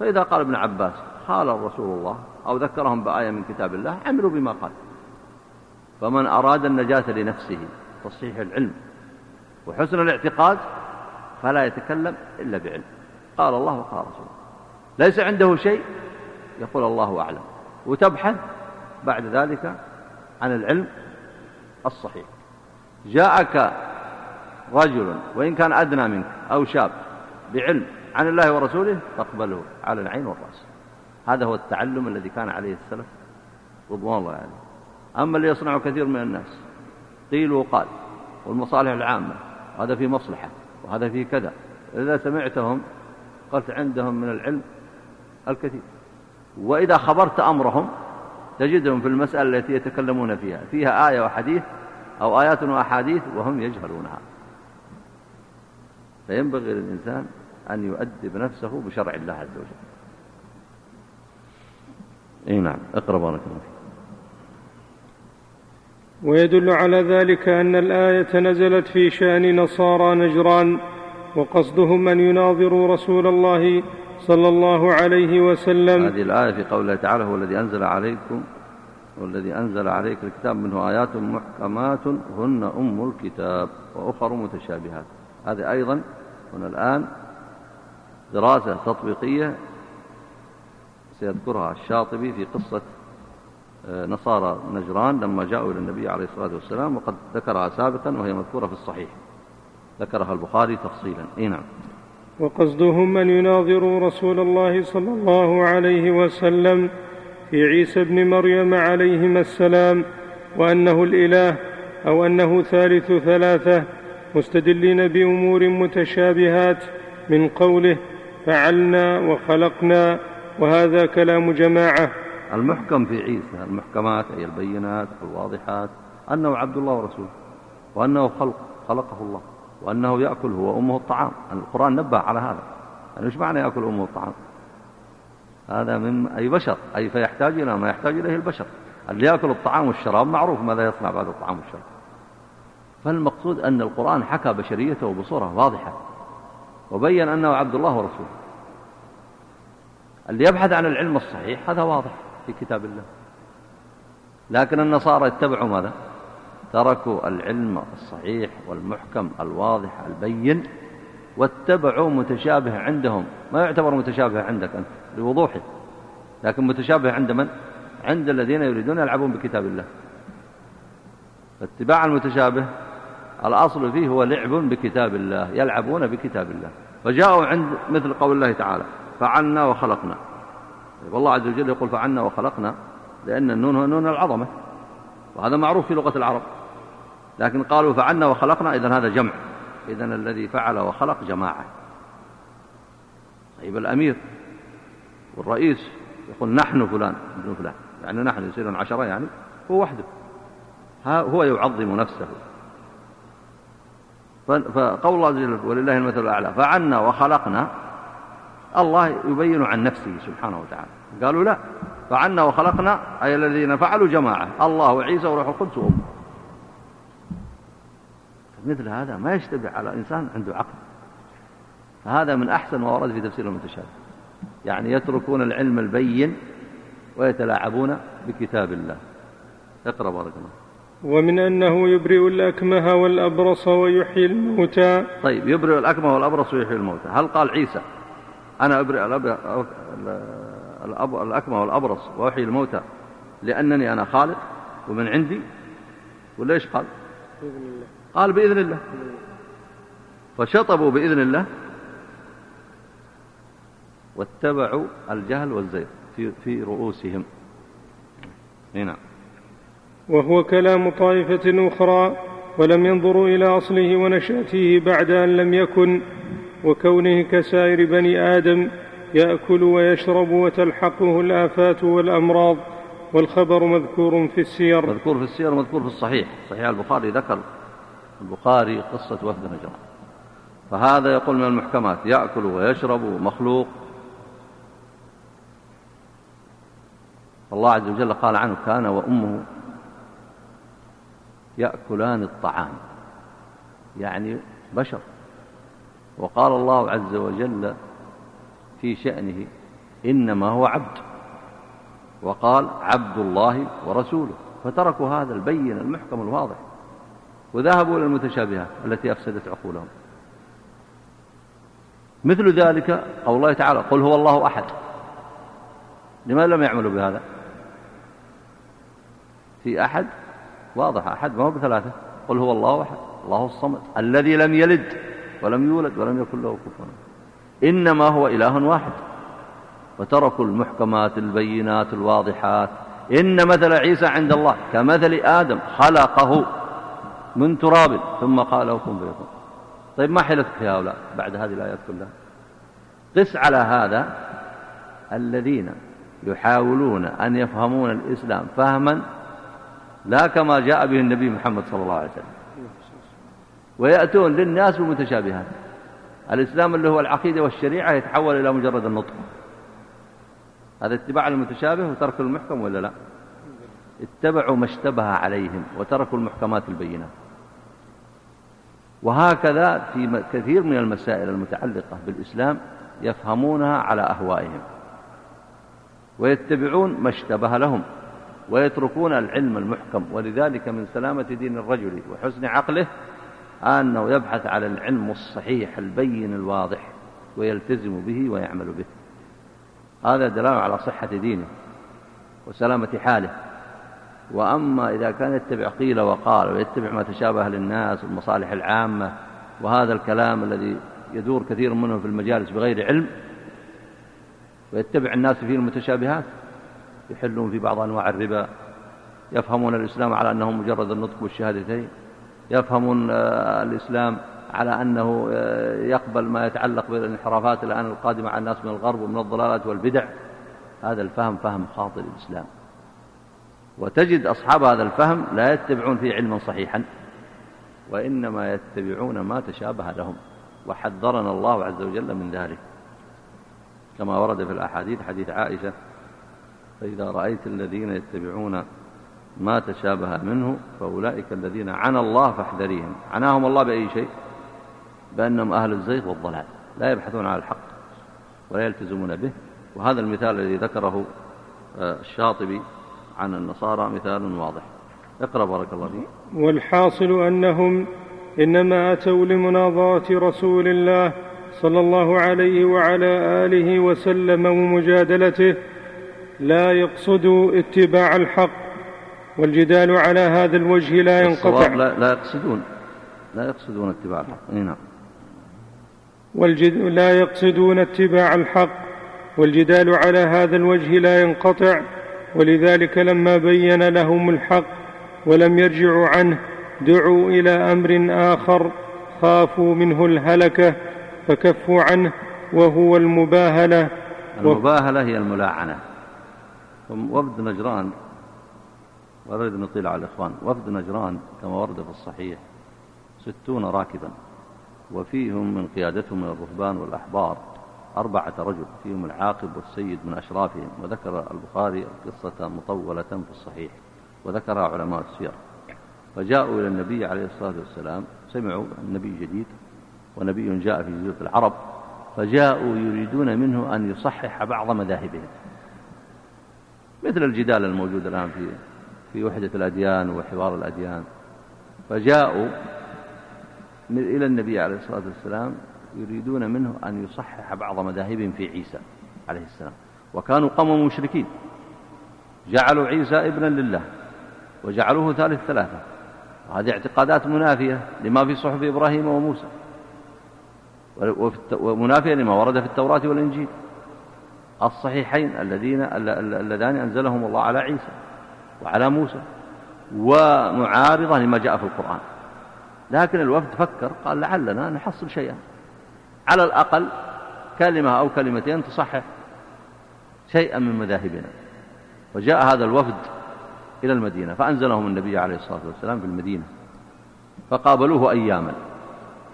فإذا قال ابن عباس قال رسول الله أو ذكرهم بآية من كتاب الله عملوا بما قال. فمن أراد النجاة لنفسه تصحيح العلم وحسن الاعتقاد فلا يتكلم إلا بعلم. قال الله وقال رسوله. ليس عنده شيء يقول الله أعلم. وتبحث بعد ذلك عن العلم الصحيح. جاءك رجل وإن كان أدنى منك أو شاب بعلم عن الله ورسوله تقبله على العين والرأس. هذا هو التعلم الذي كان عليه السلف رضوان الله عليه. أما اللي يصنعه كثير من الناس قيل وقال والمصالح العامة هذا في مصلحة وهذا في كذا. إذا سمعتهم قلت عندهم من العلم الكثير. وإذا خبرت أمرهم تجدهم في المسألة التي يتكلمون فيها. فيها آية وحديث أو آيات وأحاديث وهم يجهلونها. فينبغي للإنسان أن يؤدب نفسه بشرع الله عز وجل. إي نعم. اقرأ بارك الله ويدل على ذلك أن الآية نزلت في شأن نصارى نجران وقصدهم أن يناظروا رسول الله صلى الله عليه وسلم. هذه الآية في قوله تعالى هو الذي أنزل عليكم والذي أنزل عليك الكتاب منه آيات محكمات هن أم الكتاب وأخر متشابهات. هذه أيضا هنا الآن دراسة تطبيقية سيذكرها الشاطبي في قصة آه، نصارى نجران لما جاءوا إلى النبي عليه الصلاة والسلام وقد ذكرها سابقا وهي مذكورة في الصحيح. ذكرها البخاري تفصيلا. اي نعم. وقصدهم أن يناظروا رسول الله صلى الله عليه وسلم في عيسى ابن مريم عليهما السلام وأنه الإله أو أنه ثالث ثلاثة مستدلين بأمور متشابهات من قوله فعلنا وخلقنا وهذا كلام جماعة. المحكم في عيسى المحكمات أي البينات الواضحات أنه عبد الله ورسوله وأنه خلق خلقه الله. وأنه يأكل هو وأمه الطعام. القرآن نبه على هذا. يعني إيش معنى يأكل أمه الطعام؟ هذا من أي بشر. أي فيحتاج إلى ما يحتاج إليه البشر. اللي يأكل الطعام والشراب معروف ماذا يصنع بعد الطعام والشراب. فالمقصود أن القرآن حكى بشريته بصورة واضحة. وبين أنه عبد الله ورسوله. اللي يبحث عن العلم الصحيح هذا واضح في كتاب الله. لكن النصارى اتبعوا ماذا؟ تركوا العلم الصحيح والمحكم الواضح البين واتبعوا متشابه عندهم. ما يعتبر متشابه عندك أنت لوضوحه لكن متشابه عند من؟ عند الذين يريدون يلعبون بكتاب الله. فاتباع المتشابه الأصل فيه هو لعب بكتاب الله يلعبون بكتاب الله. فجاءوا عند مثل قول الله تعالى فعلنا وخلقنا. والله عز وجل يقول فعلنا وخلقنا لأن النون هو نون العظمة. وهذا معروف في لغة العرب. لكن قالوا فعلنا وخلقنا إذن هذا جمع. إذن الذي فعل وخلق جماعة. طيب الأمير والرئيس يقول نحن فلان ابن فلان. يعني نحن يصيرون عشرة يعني هو وحده. هو يعظم نفسه. فقول الله جل ولله المثل الأعلى فعنا وخلقنا. الله يبين عن نفسه سبحانه وتعالى. قالوا لا فعنا وخلقنا أي الذين فعلوا جماعة. الله وعيسى وروح القدس وأمه. مثل هذا ما يشتبه على إنسان عنده عقل. فهذا من أحسن ما ورد في تفسير المتشابه. يعني يتركون العلم البين ويتلاعبون بكتاب الله. اقرأ بارك الله ومن أنه يبرئ الأكمه والأبرص ويحيي الموتى. طيب يبرئ الأكمه والأبرص ويحيي الموتى. هل قال عيسى أنا أبرئ الأكمه والأبرص وأحيي الموتى لأنني أنا خالق ومن عندي؟ ولا إيش قال؟ بإذن الله. قال بإذن الله. فشطبوا بإذن الله. واتبعوا الجهل والزيغ في, في رؤوسهم. هنا وهو كلام طائفة أخرى ولم ينظروا إلى أصله ونشأته بعد أن لم يكن وكونه كسائر بني آدم يأكل ويشرب وتلحقه الآفات والأمراض والخبر مذكور في السير. مذكور في السير ومذكور في الصحيح. صحيح البخاري ذكر البخاري قصة وفد نجران فهذا يقول من المحكمات يأكل ويشرب مخلوق. الله عز وجل قال عنه كان وأمه يأكلان الطعام. يعني بشر. وقال الله عز وجل في شأنه إنما هو عبد. وقال عبد الله ورسوله. فتركوا هذا البين المحكم الواضح. وذهبوا إلى المتشابهات التي أفسدت عقولهم. مثل ذلك قول الله تعالى قل هو الله أحد. لماذا لم يعملوا بهذا؟ في أحد؟ واضح أحد ما هو بثلاثة. قل هو الله أحد الله الصمد الذي لم يلد ولم يولد ولم يكن له كفوا. إنما هو إله واحد. وتركوا المحكمات البينات الواضحات. إن مثل عيسى عند الله كمثل آدم خلقه. من تراب ثم قال له كن فيكون طيب ما حيلتك في هؤلاء بعد هذه الآيات كلها. قس على هذا الذين يحاولون أن يفهمون الإسلام فهما لا كما جاء به النبي محمد صلى الله عليه وسلم. ويأتون للناس بمتشابهات. الإسلام اللي هو العقيدة والشريعة يتحول إلى مجرد النطق. هذا اتباع المتشابه وترك المحكم ولا لا؟ اتبعوا ما اشتبه عليهم وتركوا المحكمات البينات. وهكذا في كثير من المسائل المتعلقة بالإسلام يفهمونها على أهوائهم ويتبعون ما اشتبه لهم ويتركون العلم المحكم. ولذلك من سلامة دين الرجل وحسن عقله أنه يبحث على العلم الصحيح البين الواضح ويلتزم به ويعمل به. هذا دلالة على صحة دينه وسلامة حاله. وأما إذا كان يتبع قيل وقال ويتبع ما تشابه للناس والمصالح العامة وهذا الكلام الذي يدور كثير منه في المجالس بغير علم ويتبع الناس فيه المتشابهات يحلون في بعض أنواع الربا يفهمون الإسلام على أنه مجرد النطق بالشهادتين يفهمون آه، الإسلام على أنه آه، يقبل ما يتعلق بالانحرافات الآن القادمة على الناس من الغرب ومن الضلالات والبدع. هذا الفهم فهم خاطئ الإسلام. وتجد أصحاب هذا الفهم لا يتبعون فيه علما صحيحا وإنما يتبعون ما تشابه لهم وحذرنا الله عز وجل من ذلك. كما ورد في الأحاديث حديث عائشة فإذا رأيت الذين يتبعون ما تشابه منه فأولئك الذين عنا الله فاحذريهم. عناهم الله بأي شيء؟ بأنهم أهل الزيغ والضلال لا يبحثون عن الحق ولا يلتزمون به. وهذا المثال الذي ذكره آه، الشاطبي عن النصارى مثال واضح. اقرأ بارك الله فيك. والحاصل أنهم إنما أتوا لمناظرة رسول الله صلى الله عليه وعلى آله وسلم ومجادلته. لا يقصدوا اتباع الحق والجدال على هذا الوجه لا ينقطع. لا, لا يقصدون. لا يقصدون اتباع الحق. نعم. والجد لا يقصدون اتباع الحق والجدال على هذا الوجه لا ينقطع. ولذلك لما بين لهم الحق ولم يرجعوا عنه دعوا إلى أمر آخر خافوا منه الهلكة فكفوا عنه وهو المباهلة. المباهلة هي الملاعنة. وفد نجران ونريد نطيل على الإخوان وفد نجران كما ورد في الصحيح ستون راكبا وفيهم من قيادتهم من الرهبان والأحبار. أربعة رجل فيهم العاقب والسيد من أشرافهم وذكر البخاري القصة مطولة في الصحيح وذكرها علماء السير. فجاءوا إلى النبي عليه الصلاة والسلام سمعوا النبي جديد ونبي جاء في جزيرة العرب فجاءوا يريدون منه أن يصحح بعض مذاهبهم. مثل الجدال الموجود الآن في في وحدة الأديان وحوار الأديان. فجاءوا إلى النبي عليه الصلاة والسلام يريدون منه أن يصحح بعض مذاهبهم في عيسى عليه السلام. وكانوا قوم مشركين. جعلوا عيسى ابنا لله وجعلوه ثالث ثلاثة. وهذه اعتقادات منافية لما في صحف إبراهيم وموسى. ومنافية لما ورد في التوراة والإنجيل. الصحيحين الذين اللذان أنزلهم الله على عيسى وعلى موسى ومعارضة لما جاء في القرآن. لكن الوفد فكر قال لعلنا نحصل شيئا. على الأقل كلمة أو كلمتين تصحح شيئا من مذاهبنا. وجاء هذا الوفد إلى المدينة فأنزلهم النبي عليه الصلاة والسلام في المدينة فقابلوه أياما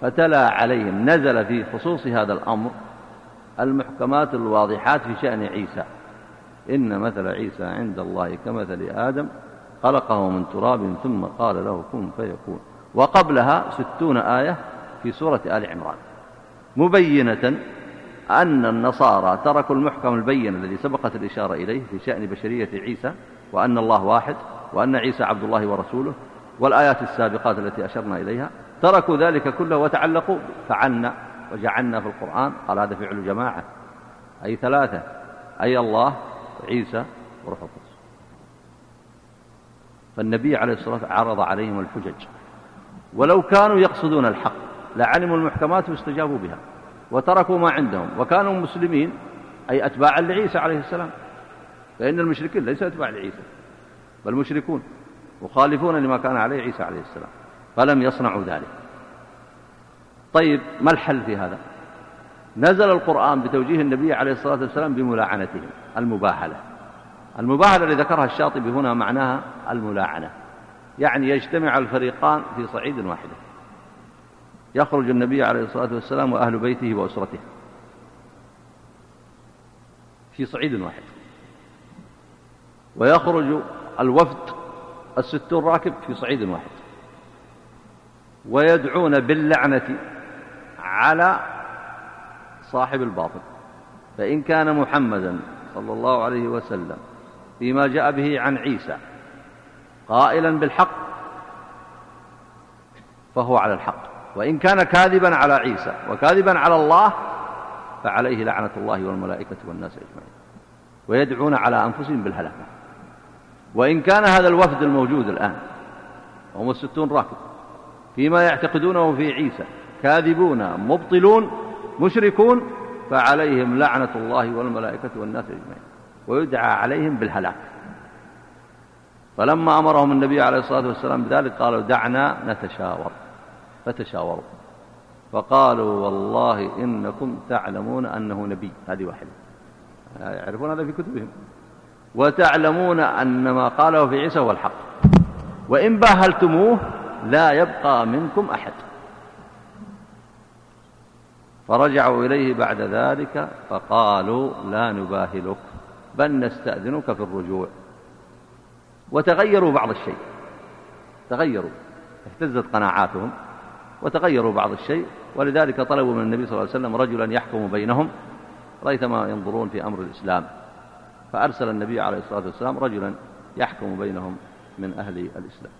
فتلا عليهم نزل في خصوص هذا الأمر المحكمات الواضحات في شأن عيسى. إن مثل عيسى عند الله كمثل آدم خلقه من تراب ثم قال له كن فيكون. وقبلها ستون آية في سورة آل عمران. مبينة أن النصارى تركوا المحكم البين الذي سبقت الإشارة إليه في شأن بشرية عيسى وأن الله واحد وأن عيسى عبد الله ورسوله والآيات السابقات التي أشرنا إليها. تركوا ذلك كله وتعلقوا فعلنا وجعلنا في القرآن. قال هذا فعل جماعة. أي ثلاثة. أي الله عيسى وروح القدس. فالنبي عليه الصلاة والسلام عرض عليهم الحجج. ولو كانوا يقصدون الحق لعلموا المحكمات واستجابوا بها وتركوا ما عندهم وكانوا مسلمين أي أتباعا لعيسى عليه السلام. فإن المشركين ليسوا أتباع لعيسى بل مشركون مخالفون لما كان عليه عيسى عليه السلام فلم يصنعوا ذلك. طيب ما الحل في هذا؟ نزل القرآن بتوجيه النبي عليه الصلاة والسلام بملاعنتهم المباهلة. المباهلة اللي ذكرها الشاطبي هنا معناها الملاعنة يعني يجتمع الفريقان في صعيد واحد. يخرج النبي عليه الصلاة والسلام وأهل بيته وأسرته. في صعيد واحد. ويخرج الوفد الستون راكب في صعيد واحد. ويدعون باللعنة على صاحب الباطل. فإن كان محمدا صلى الله عليه وسلم فيما جاء به عن عيسى قائلا بالحق فهو على الحق. وإن كان كاذبا على عيسى وكاذبا على الله فعليه لعنة الله والملائكة والناس أجمعين. ويدعون على أنفسهم بالهلاك. وإن كان هذا الوفد الموجود الآن وهم الستون راكب فيما يعتقدونه في عيسى كاذبون مبطلون مشركون فعليهم لعنة الله والملائكة والناس أجمعين. ويدعى عليهم بالهلاك. فلما أمرهم النبي عليه الصلاة والسلام بذلك قالوا دعنا نتشاور. فتشاوروا. فقالوا والله إنكم تعلمون أنه نبي. هذه واحدة. يعرفون هذا في كتبهم. وتعلمون أن ما قاله في عيسى هو الحق. وإن باهلتموه لا يبقى منكم أحد. فرجعوا إليه بعد ذلك فقالوا لا نباهلك بل نستأذنك في الرجوع. وتغيروا بعض الشيء. تغيروا. اهتزت قناعاتهم. وتغيروا بعض الشيء. ولذلك طلبوا من النبي صلى الله عليه وسلم رجلا يحكم بينهم. ريثما ينظرون في أمر الإسلام. فأرسل النبي عليه الصلاة والسلام رجلا يحكم بينهم من أهل الإسلام.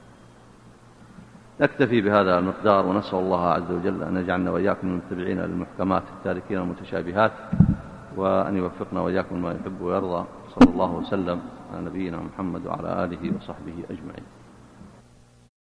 نكتفي بهذا المقدار ونسأل الله عز وجل أن يجعلنا وإياكم من المتبعين للمحكمات التاركين المتشابهات وأن يوفقنا وإياكم ما يحب ويرضى. صلى الله وسلم على نبينا محمد وعلى آله وصحبه أجمعين.